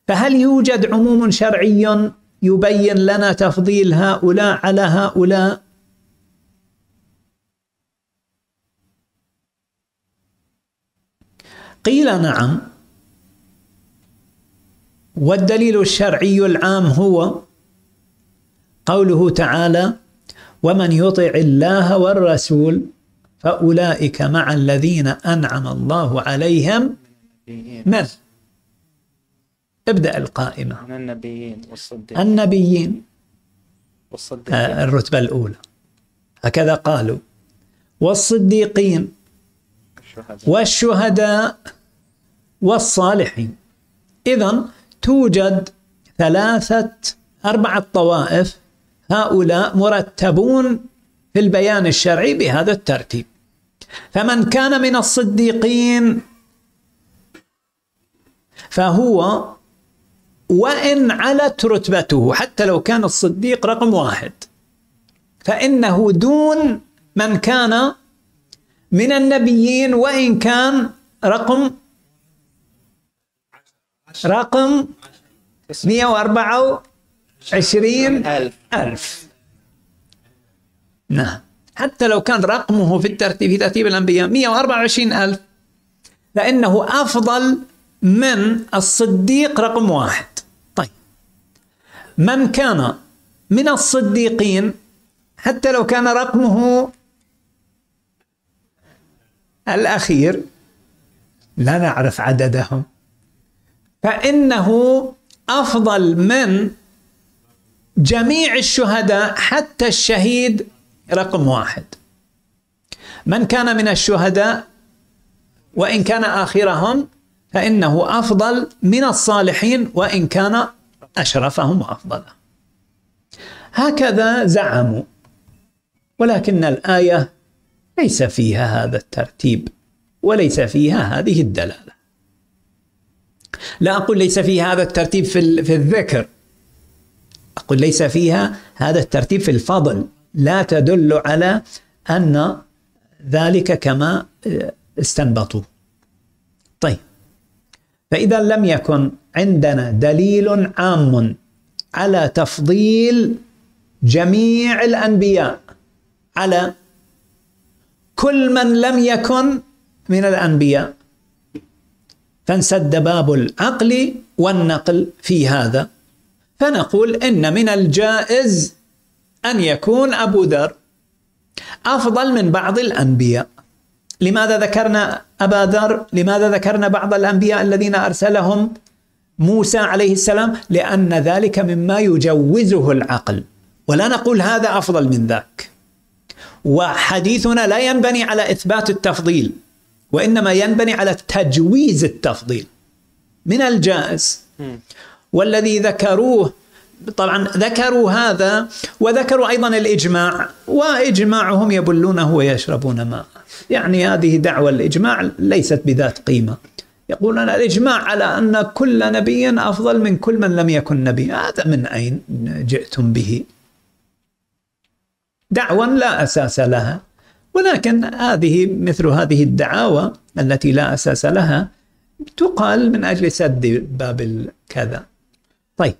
فهل يوجد عموم شرعي يبين لنا تفضيل هؤلاء على هؤلاء؟ قيل نعم. والدليل الشرعي العام هو قوله تعالى ومن يطع الله والرسول فأولئك مع الذين أنعم الله عليهم من؟ ابدأ القائمة. من النبيين والصديقين. النبيين. والصديقين. آه، الرتبة الأولى. هكذا قالوا. والصديقين. الشهداء. والشهداء. والصالحين. إذا توجد ثلاثة أربعة طوائف هؤلاء مرتبون في البيان الشرعي بهذا الترتيب. فمن كان من الصديقين فهو وإن علت رتبته حتى لو كان الصديق رقم واحد. فإنه دون من كان من النبيين وإن كان رقم رقم 124 ألف ألف. نعم. حتى لو كان رقمه في الترتيب في ترتيب الأنبياء 124 ألف. فإنه أفضل من الصديق رقم واحد. طيب. من كان من الصديقين؟ حتى لو كان رقمه الأخير لا نعرف عددهم. فإنه أفضل من جميع الشهداء حتى الشهيد رقم واحد. من كان من الشهداء وإن كان آخرهم فإنه أفضل من الصالحين وإن كان أشرفهم وأفضلهم هكذا زعموا ولكن الآية ليس فيها هذا الترتيب وليس فيها هذه الدلالة. لا أقول ليس فيها هذا الترتيب في, في الذكر. أقول ليس فيها هذا الترتيب في الفضل. لا تدل على أن ذلك كما استنبطوا. طيب. فإذا لم يكن عندنا دليل عام على تفضيل جميع الأنبياء على كل من لم يكن من الأنبياء فانسد باب العقل والنقل في هذا. فنقول إن من الجائز أن يكون أبو ذر أفضل من بعض الأنبياء. لماذا ذكرنا أبا ذر؟ لماذا ذكرنا بعض الأنبياء الذين أرسلهم موسى عليه السلام؟ لأن ذلك مما يجوزه العقل. ولا نقول هذا أفضل من ذاك. وحديثنا لا ينبني على إثبات التفضيل. وإنما ينبني على تجويز التفضيل. من الجائز. والذي ذكروه طبعا ذكروا هذا وذكروا أيضا الإجماع وإجماعهم يبلونه ويشربون ماء. يعني هذه دعوة الإجماع ليست بذات قيمة. يقولون الإجماع على أن كل نبي أفضل من كل من لم يكن نبي. هذا من أين جئتم به؟ دعوى لا أساس لها. ولكن هذه مثل هذه الدعاوى التي لا أساس لها تقال من أجل سد باب الكذا. طيب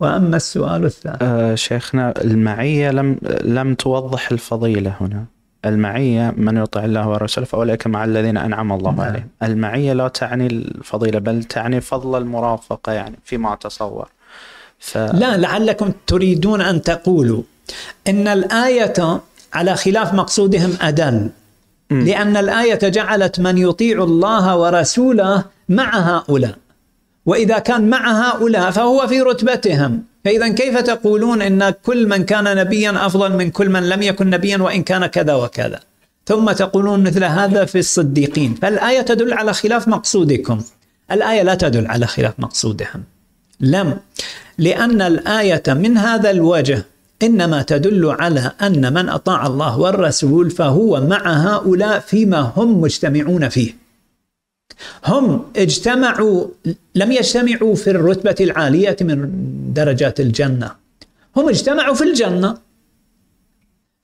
وأما السؤال الثاني. آه شيخنا المعية لم لم توضح الفضيلة هنا. المعية من يطع الله ورسوله فأولئك مع الذين أنعم الله نعم. عليهم. المعية لا تعني الفضيلة بل تعني فضل المرافقة يعني فيما اتصور ف... لا لعلكم تريدون أن تقولوا إن الآية على خلاف مقصودهم ادل لأن الآية جعلت من يطيع الله ورسوله مع هؤلاء. وإذا كان مع هؤلاء فهو في رتبتهم. فإذا كيف تقولون إن كل من كان نبيا أفضل من كل من لم يكن نبيا وإن كان كذا وكذا؟ ثم تقولون مثل هذا في الصديقين. فالآية تدل على خلاف مقصودكم. الآية لا تدل على خلاف مقصودهم. لم. لأن الآية من هذا الوجه إنما تدل على أن من أطاع الله والرسول فهو مع هؤلاء فيما هم مجتمعون فيه. هم اجتمعوا لم يجتمعوا في الرتبة العالية من درجات الجنة. هم اجتمعوا في الجنة.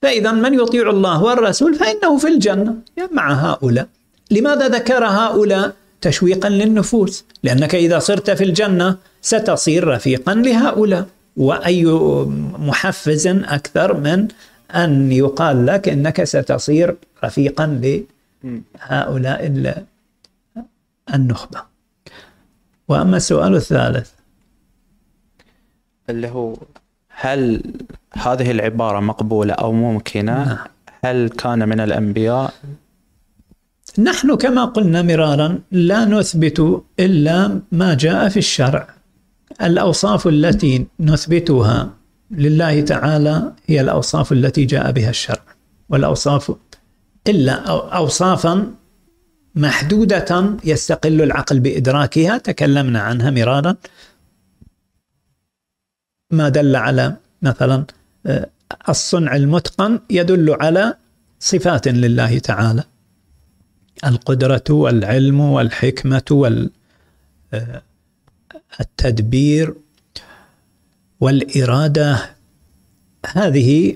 فإذا من يطيع الله والرسول فإنه في الجنة. مع هؤلاء. لماذا ذكر هؤلاء تشويقا للنفوس؟ لأنك إذا صرت في الجنة ستصير رفيقا لهؤلاء. وأي محفز أكثر من أن يقال لك أنك ستصير رفيقا لهؤلاء النخبة. وأما السؤال الثالث. اللي هو هل هذه العبارة مقبولة أو ممكنة؟ نعم. هل كان من الأنبياء؟ نحن كما قلنا مرارا لا نثبت إلا ما جاء في الشرع. الأوصاف التي نثبتها لله تعالى هي الأوصاف التي جاء بها الشرع والأوصاف إلا أوصافا محدودة يستقل العقل بإدراكها تكلمنا عنها مرارا. ما دل على مثلا آه، الصنع المتقن يدل على صفات لله تعالى. القدرة والعلم والحكمة والتدبير آه، والإرادة هذه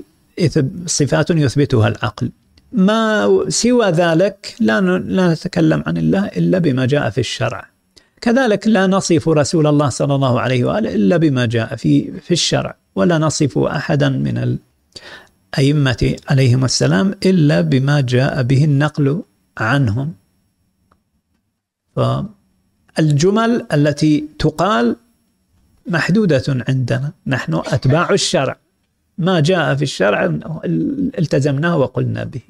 صفات يثبتها العقل ما سوى ذلك لا لا نتكلم عن الله إلا بما جاء في الشرع. كذلك لا نصف رسول الله صلى الله عليه وآله إلا بما جاء في في الشرع، ولا نصف أحدا من الأئمة عليهم السلام إلا بما جاء به النقل عنهم. فالجمل التي تقال محدودة عندنا، نحن أتباع الشرع. ما جاء في الشرع التزمناه وقلنا به.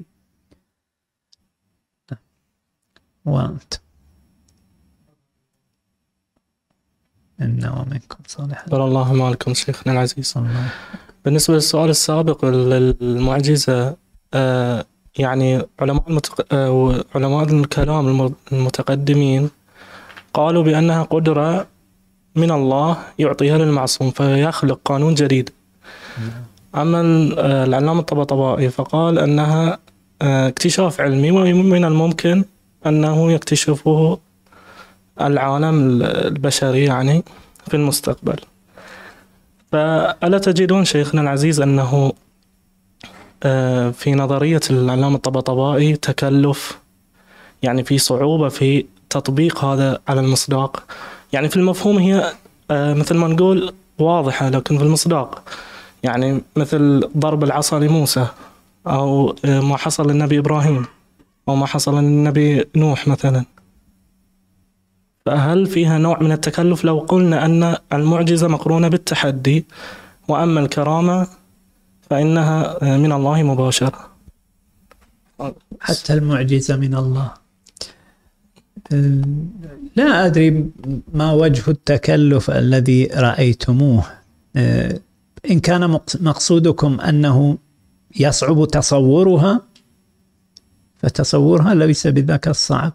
وأنت. إنا ومنكم صالح بل الله مالكم شيخنا العزيز. الله بالنسبة للسؤال السابق المعجزة آه، يعني علماء المتق... آه، علماء الكلام الم- المتقدمين قالوا بأنها قدرة من الله يعطيها للمعصوم فيخلق قانون جديد. أما آه، العلامة الطبطبائي فقال أنها آه، اكتشاف علمي ومن الممكن أنه يكتشفه العالم البشري يعني في المستقبل. فألا تجدون شيخنا العزيز أنه آه، في نظرية العلامة الطبطبائي تكلف يعني في صعوبة في تطبيق هذا على المصداق. يعني في المفهوم هي آه، مثل ما نقول واضحة لكن في المصداق. يعني مثل ضرب العصا لموسى أو آه، ما حصل للنبي إبراهيم أو ما حصل للنبي نوح مثلا. فهل فيها نوع من التكلف لو قلنا أن المعجزة مقرونة بالتحدي وأما الكرامة فإنها من الله مباشرة؟ حتى المعجزة من الله. لا أدري ما وجه التكلف الذي رأيتموه. إن كان مق- مقصودكم أنه يصعب تصورها فتصورها ليس بذاك الصعب.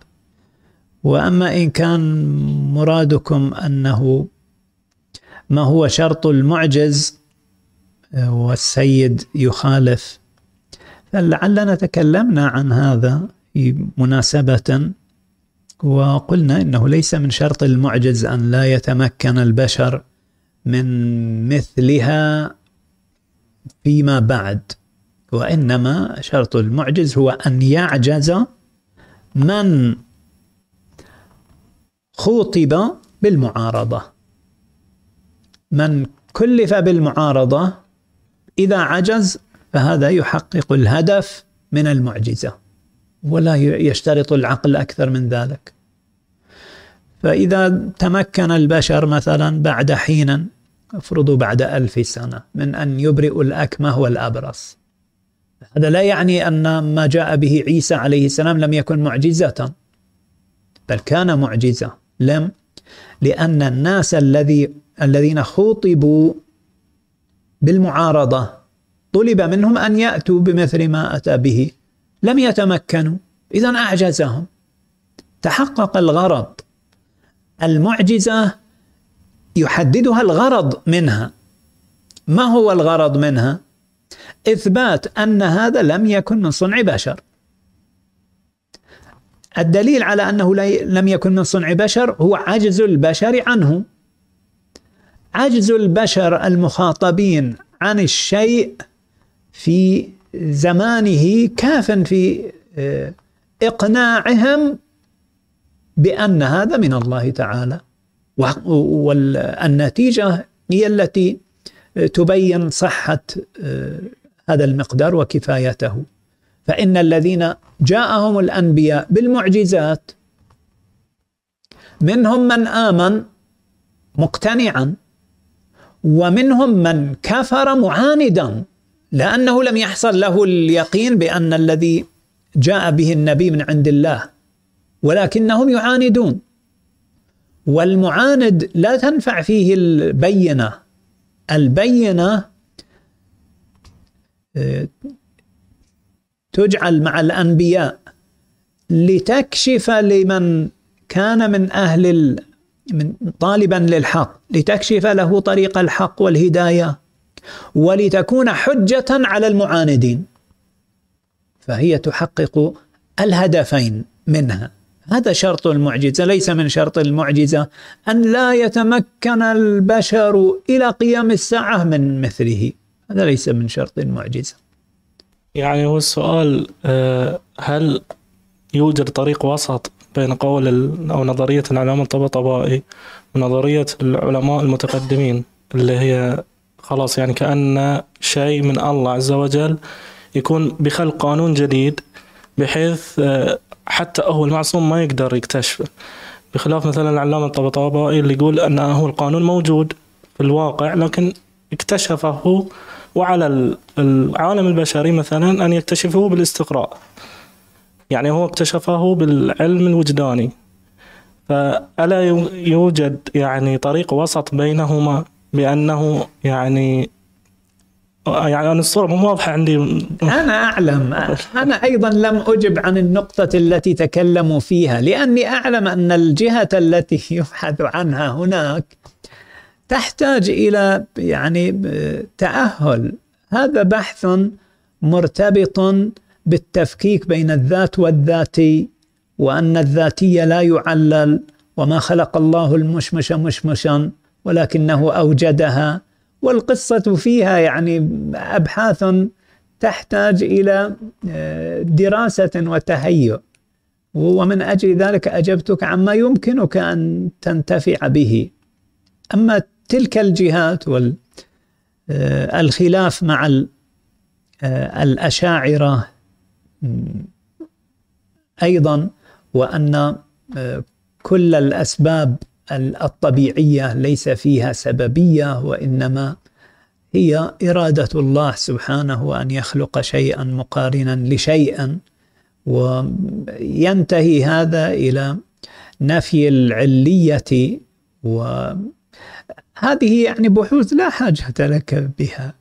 وأما إن كان مرادكم أنه ما هو شرط المعجز والسيد يخالف فلعلنا تكلمنا عن هذا مناسبة وقلنا إنه ليس من شرط المعجز أن لا يتمكن البشر من مثلها فيما بعد وإنما شرط المعجز هو أن يعجز من خوطب بالمعارضة. من كلف بالمعارضة إذا عجز فهذا يحقق الهدف من المعجزة. ولا يشترط العقل أكثر من ذلك. فإذا تمكن البشر مثلا بعد حين افرضوا بعد ألف سنة من أن يبرئوا الأكمه والأبرص. هذا لا يعني أن ما جاء به عيسى عليه السلام لم يكن معجزة بل كان معجزة. لم لأن الناس الذي الذين خوطبوا بالمعارضة طلب منهم أن يأتوا بمثل ما أتى به. لم يتمكنوا. إذا أعجزهم. تحقق الغرض. المعجزة يحددها الغرض منها. ما هو الغرض منها؟ إثبات أن هذا لم يكن من صنع بشر. الدليل على أنه لم يكن من صنع بشر هو عجز البشر عنه. عجز البشر المخاطبين عن الشيء في زمانه كاف في آه، إقناعهم بأن هذا من الله تعالى. و- والنتيجة هي التي تبين صحة آه، هذا المقدار وكفايته. فإن الذين جاءهم الأنبياء بالمعجزات منهم من آمن مقتنعا ومنهم من كفر معاندا لأنه لم يحصل له اليقين بأن الذي جاء به النبي من عند الله ولكنهم يعاندون. والمعاند لا تنفع فيه البينة. البينة آه، تجعل مع الأنبياء لتكشف لمن كان من ال... من طالبا للحق لتكشف له طريق الحق والهداية. ولتكون حجة على المعاندين. فهي تحقق الهدفين منها. هذا شرط المعجزة ليس من شرط المعجزة. أن لا يتمكن البشر إلى قيام الساعة من مثله. هذا ليس من شرط المعجزة. يعني هو السؤال آه، هل يوجد طريق وسط بين قول أو نظرية العلامة الطبطبائي ونظرية العلماء المتقدمين اللي هي خلاص يعني كأن شيء من الله عز وجل يكون بخلق قانون جديد بحيث آه، حتى هو المعصوم ما يقدر يكتشفه. بخلاف مثلا العلامة الطبطبائي اللي يقول أنه هو القانون موجود في الواقع لكن اكتشفه وعلى ال- العالم البشري مثلا أن يكتشفه بالاستقراء. يعني هو اكتشفه بالعلم الوجداني. فألا يو- يوجد يعني طريق وسط بينهما؟ بأنه يعني يعني أنا الصورة مو واضحة عندي. أنا أعلم أنا أيضا لم أجب عن النقطة التي تكلموا فيها لأني أعلم أن الجهة التي يبحث عنها هناك تحتاج إلى يعني تأهل. هذا بحث مرتبط بالتفكيك بين الذات والذاتي وأن الذاتية لا يعلل وما خلق الله المشمش مشمشا. ولكنه أوجدها والقصة فيها يعني أبحاث تحتاج إلى آه، دراسة وتهيؤ. ومن أجل ذلك أجبتك عما يمكنك أن تنتفع به. أما تلك الجهات والخلاف مع ال- آه، الأشاعرة أيضا وأن آه، كل الأسباب ال- الطبيعية ليس فيها سببية وإنما هي إرادة الله سبحانه أن يخلق شيئا مقارنا لشيء وينتهي هذا إلى نفي العلية وهذه يعني بحوث لا حاجة لك بها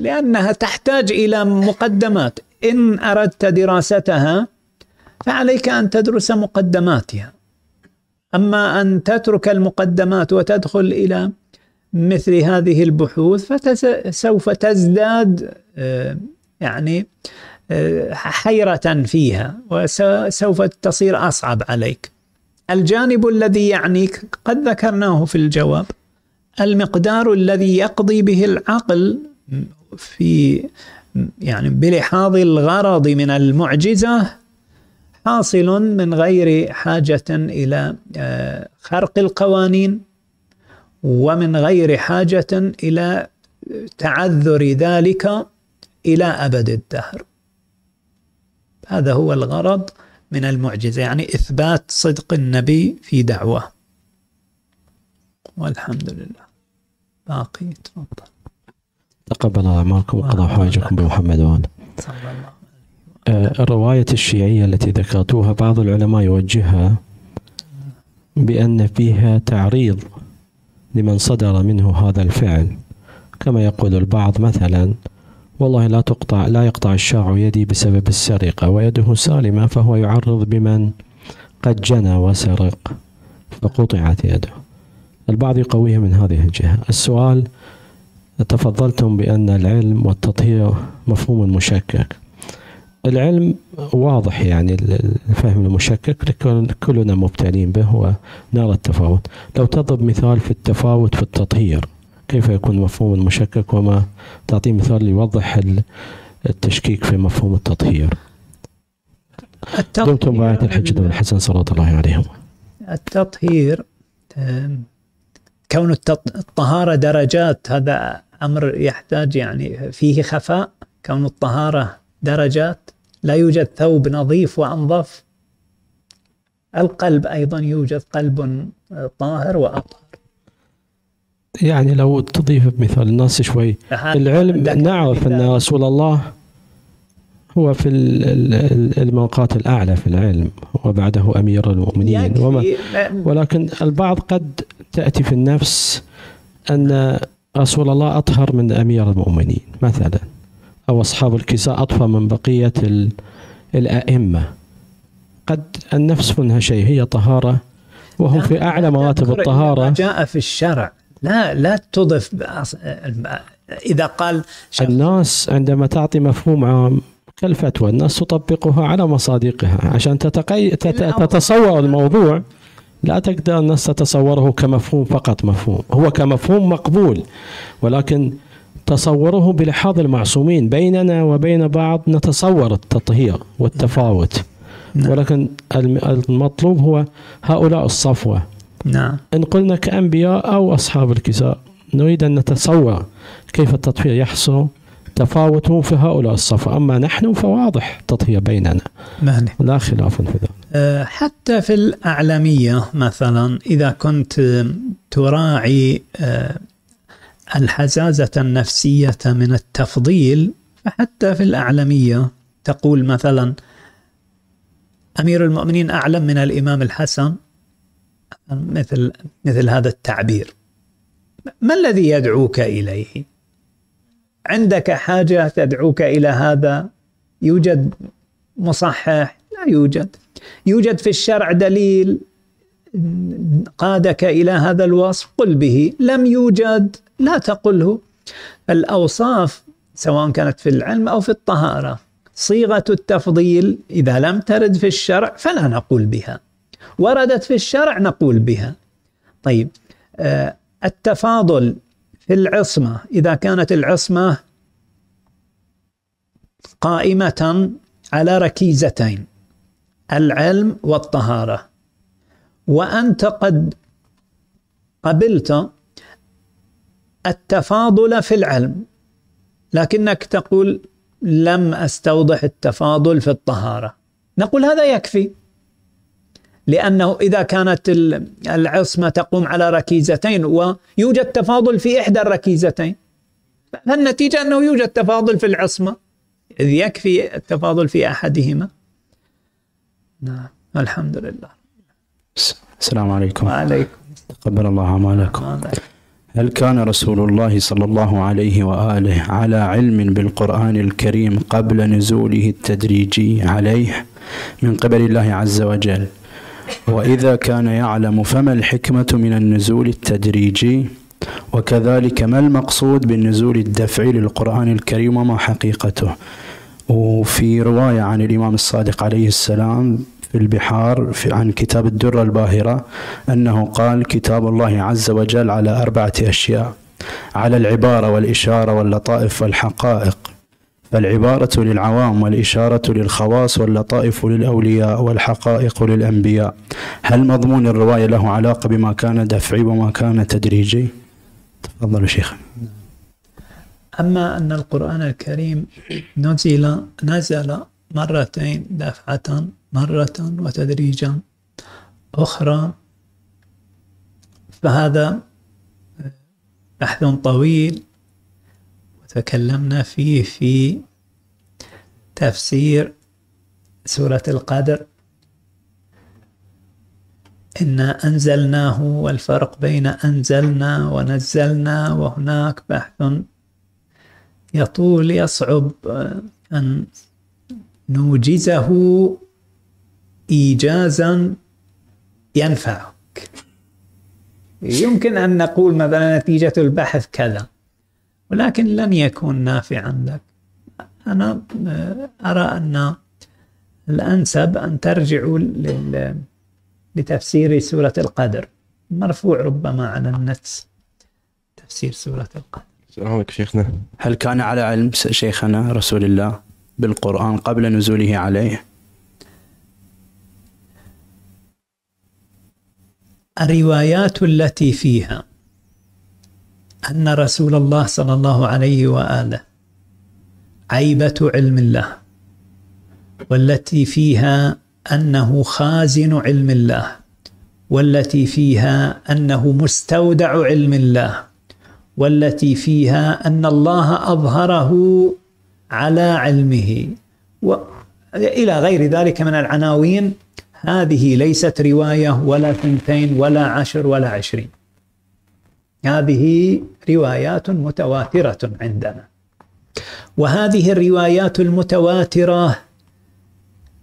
لأنها تحتاج إلى مقدمات. إن أردت دراستها فعليك أن تدرس مقدماتها. أما أن تترك المقدمات وتدخل إلى مثل هذه البحوث فسوف تزداد آه، يعني آه، حيرة فيها وسوف تصير أصعب عليك. الجانب الذي يعنيك قد ذكرناه في الجواب المقدار الذي يقضي به العقل في يعني بلحاظ الغرض من المعجزة حاصل من غير حاجة إلى آه، خرق القوانين ومن غير حاجة إلى تعذر ذلك إلى أبد الدهر. هذا هو الغرض من المعجزة يعني إثبات صدق النبي في دعوة. والحمد لله. باقي تفضل. تقبل أعمالكم وقضى حوائجكم بمحمد وآله. صلى الله الرواية الشيعية التي ذكرتوها بعض العلماء يوجهها بأن فيها تعريض لمن صدر منه هذا الفعل. كما يقول البعض مثلا والله لا تقطع لا يقطع الشاع يدي بسبب السرقة ويده سالمة فهو يعرض بمن قد جنى وسرق فقطعت يده. البعض يقويها من هذه الجهة. السؤال تفضلتم بأن العلم والتطهير مفهوم مشكك. العلم واضح يعني الفهم المشكك لكن كلنا مبتلين به ونرى التفاوت. لو تضرب مثال في التفاوت في التطهير كيف يكون مفهوم مشكك وما تعطي مثال يوضح ال- التشكيك في مفهوم التطهير؟ دمتم برعاية الحجة بن الحسن صلى الله عليهم. التطهير كون الطهارة درجات هذا أمر يحتاج يعني فيه خفاء. كون الطهارة درجات لا يوجد ثوب نظيف وأنظف. القلب أيضا يوجد قلب طاهر وأطهر. يعني لو تضيف بمثال الناس شوي العلم نعرف أن. رسول الله هو في ال- ال- المنقات الأعلى في العلم وبعده أمير المؤمنين. وما يكفي ولكن البعض قد تأتي في النفس أن رسول الله أطهر من أمير المؤمنين مثلا. أو أصحاب الكساء أطهر من بقية ال- الأئمة. قد النفس منها شيء هي طهارة وهم في أعلى مراتب الطهارة. جاء في الشرع. لا لا تضف إذا قال الناس عندما تعطي مفهوم عام كالفتوى الناس تطبقها على مصادقها. عشان تتقي... تت... تتصور الموضوع لا تقدر الناس تتصوره كمفهوم فقط مفهوم. هو كمفهوم مقبول ولكن تصوره بلحاظ المعصومين بيننا وبين بعض نتصور التطهير والتفاوت. نعم. ولكن الم- المطلوب هو هؤلاء الصفوة. نعم. إن قلنا كأنبياء أو أصحاب الكتاب نريد أن نتصور كيف التطهير يحصل تفاوته في هؤلاء الصفوة. أما نحن فواضح التطهير بيننا. مهني. لا خلاف في ذلك. أه، حتى في الأعلمية مثلا إذا كنت تراعي أه، الحزازة النفسية من التفضيل فحتى في الأعلمية تقول مثلا أمير المؤمنين أعلم من الإمام الحسن مثل مثل هذا التعبير. ما الذي يدعوك إليه؟ عندك حاجة تدعوك إلى هذا؟ يوجد مصحح؟ لا يوجد. يوجد في الشرع دليل. قادك إلى هذا الوصف قل به. لم يوجد لا تقله. الأوصاف سواء كانت في العلم أو في الطهارة صيغة التفضيل إذا لم ترد في الشرع فلا نقول بها. وردت في الشرع نقول بها. طيب آه التفاضل في العصمة إذا كانت العصمة قائمة على ركيزتين العلم والطهارة. وأنت قد قبلت التفاضل في العلم لكنك تقول لم أستوضح التفاضل في الطهارة. نقول هذا يكفي لأنه إذا كانت العصمة تقوم على ركيزتين ويوجد تفاضل في إحدى الركيزتين فالنتيجة أنه يوجد تفاضل في العصمة إذ يكفي التفاضل في أحدهما. نعم الحمد لله. السلام عليكم وعليكم تقبل الله أعمالكم. هل كان رسول الله صلى الله عليه وآله على علم بالقرآن الكريم قبل نزوله التدريجي عليه من قبل الله عز وجل؟ وإذا كان يعلم فما الحكمة من النزول التدريجي؟ وكذلك ما المقصود بالنزول الدفعي للقرآن الكريم وما حقيقته؟ وفي رواية عن الإمام الصادق عليه السلام البحار في عن كتاب الدرة الباهرة أنه قال كتاب الله عز وجل على أربعة أشياء على العبارة والإشارة واللطائف والحقائق. فالعبارة للعوام والإشارة للخواص واللطائف للأولياء والحقائق للأنبياء. هل مضمون الرواية له علاقة بما كان دفعي وما كان تدريجي؟ تفضلوا شيخ. أما أن القرآن الكريم نزل نزل مرتين دفعة مرة وتدريجا. أخرى فهذا بحث طويل وتكلمنا فيه في تفسير سورة القدر. إنا أنزلناه والفرق بين أنزلنا ونزلنا وهناك بحث يطول يصعب أن نوجزه إيجازا ينفعك. يمكن أن نقول مثلا نتيجة البحث كذا ولكن لن يكون نافعا لك. أنا أرى أن الأنسب أن ترجعوا لتفسير سورة القدر. مرفوع ربما على النت تفسير سورة القدر. السلام عليكم شيخنا. هل كان على علم شيخنا رسول الله؟ بالقرآن قبل نزوله عليه. الروايات التي فيها أن رسول الله صلى الله عليه وآله عيبة علم الله والتي فيها أنه خازن علم الله والتي فيها أنه مستودع علم الله والتي فيها أن الله أظهره على علمه. وإلى غير ذلك من العناوين هذه ليست رواية ولا ثنتين ولا عشر ولا عشرين. هذه روايات متواترة عندنا. وهذه الروايات المتواترة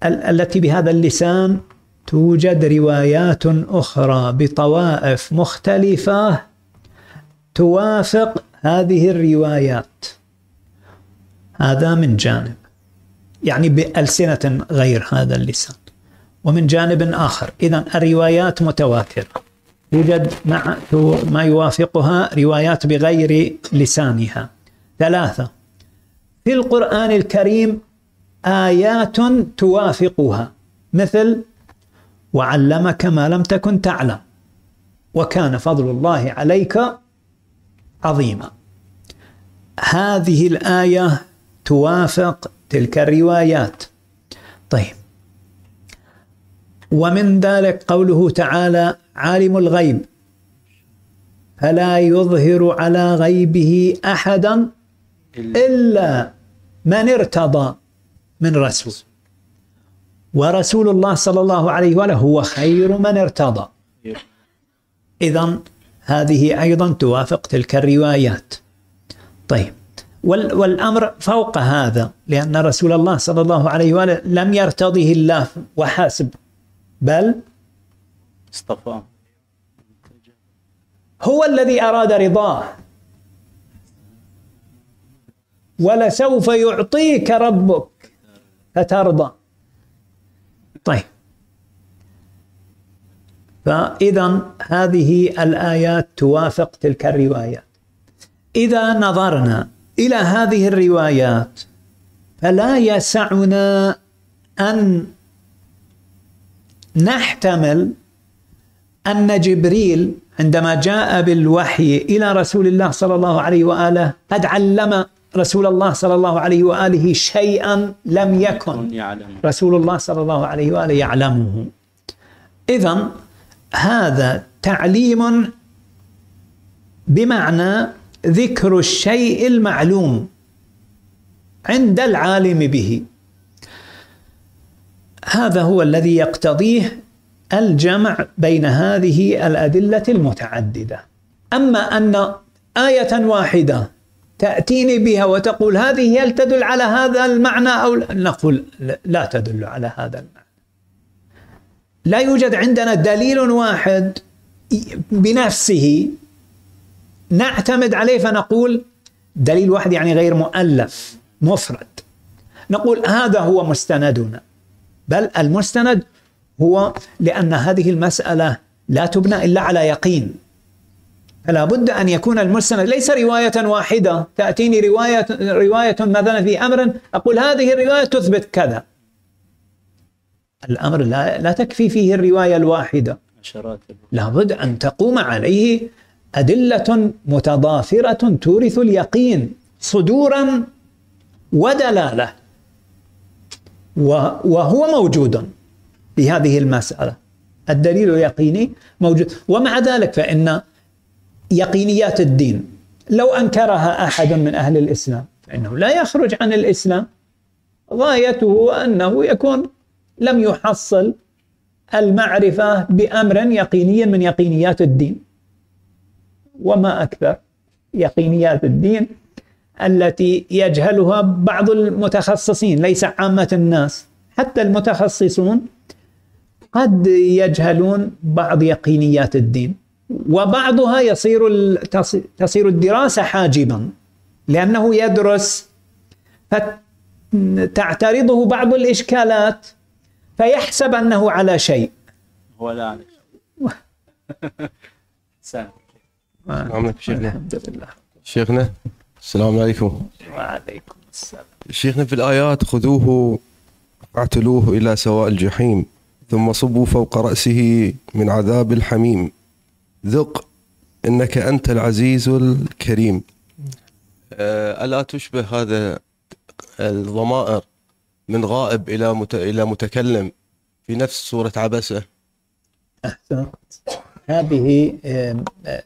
التي بهذا اللسان توجد روايات أخرى بطوائف مختلفة توافق هذه الروايات. هذا من جانب. يعني بألسنة غير هذا اللسان. ومن جانب آخر. إذا الروايات متواترة. يوجد مع ما يوافقها روايات بغير لسانها. ثلاثة. في القرآن الكريم آيات توافقها. مثل وعلمك ما لم تكن تعلم. وكان فضل الله عليك عظيما. هذه الآية توافق تلك الروايات. طيب. ومن ذلك قوله تعالى عالم الغيب فلا يظهر على غيبه أحدا إلا من ارتضى من رسول. ورسول الله صلى الله عليه وآله هو خير من ارتضى. إذا هذه أيضا توافق تلك الروايات. طيب. والأمر فوق هذا لأن رسول الله صلى الله عليه وآله لم يرتضه الله وحسب بل اصطفاه. هو الذي أراد رضاه. ولسوف يعطيك ربك فترضى. طيب. فإذا هذه الآيات توافق تلك الروايات. إذا نظرنا إلى هذه الروايات. فلا يسعنا أن نحتمل أن جبريل عندما جاء بالوحي إلى رسول الله صلى الله عليه وآله قد علم رسول الله صلى الله عليه وآله شيئا لم يكن رسول الله صلى الله عليه وآله يعلمه. إذا هذا تعليم بمعنى ذكر الشيء المعلوم عند العالم به هذا هو الذي يقتضيه الجمع بين هذه الأدلة المتعددة أما أن آية واحدة تأتيني بها وتقول هذه هل تدل على هذا المعنى أو لا؟ نقول لا تدل على هذا المعنى لا يوجد عندنا دليل واحد بنفسه نعتمد عليه فنقول دليل واحد يعني غير مؤلف مفرد. نقول هذا هو مستندنا. بل المستند هو لأن هذه المسألة لا تبنى إلا على يقين. فلا بد أن يكون المستند ليس رواية واحدة. تأتيني رواية رواية مثلا في أمر أقول هذه الرواية تثبت كذا. الأمر لا, لا تكفي فيه الرواية الواحدة. لابد أن تقوم عليه أدلة متضافرة تورث اليقين صدورا ودلالة. وهو موجود في هذه المسألة. الدليل اليقيني موجود. ومع ذلك فإن يقينيات الدين لو أنكرها أحد من أهل الإسلام فإنه لا يخرج عن الإسلام. غايته أنه يكون لم يحصل المعرفة بأمر يقيني من يقينيات الدين. وما أكثر. يقينيات الدين التي يجهلها بعض المتخصصين ليس عامة الناس. حتى المتخصصون قد يجهلون بعض يقينيات الدين. وبعضها يصير تصير الدراسة حاجبا لأنه يدرس فتعترضه بعض الإشكالات فيحسب أنه على شيء. هو لا السلام (laughs) عليكم. شيخنا؟ الحمد لله. شيخنا السلام عليكم. وعليكم السلام. شيخنا في الآيات خذوه اعتلوه إلى سواء الجحيم ثم صبوا فوق رأسه من عذاب الحميم. ذق إنك أنت العزيز الكريم. آه، ألا تشبه هذا الضمائر من غائب إلى مت... إلى متكلم في نفس سورة عبسة؟ أحسنت. هذه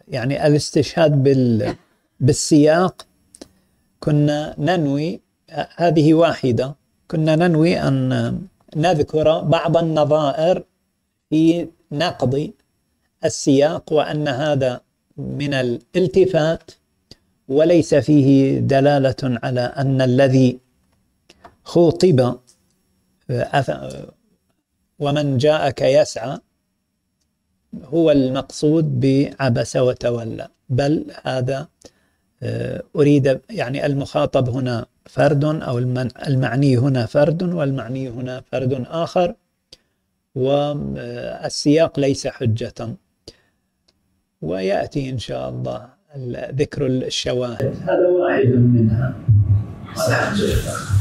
يعني الاستشهاد بال بالسياق. كنا ننوي هذه واحدة. كنا ننوي أن نذكر بعض النظائر في نقض السياق وأن هذا من الالتفات وليس فيه دلالة على أن الذي خوطب ومن جاءك يسعى. هو المقصود بعبس وتولى بل هذا آه، أريد يعني المخاطب هنا فرد أو المعني هنا فرد والمعني هنا فرد آخر والسياق ليس حجة. ويأتي إن شاء الله ذكر الشواهد. هذا واحد منها. لله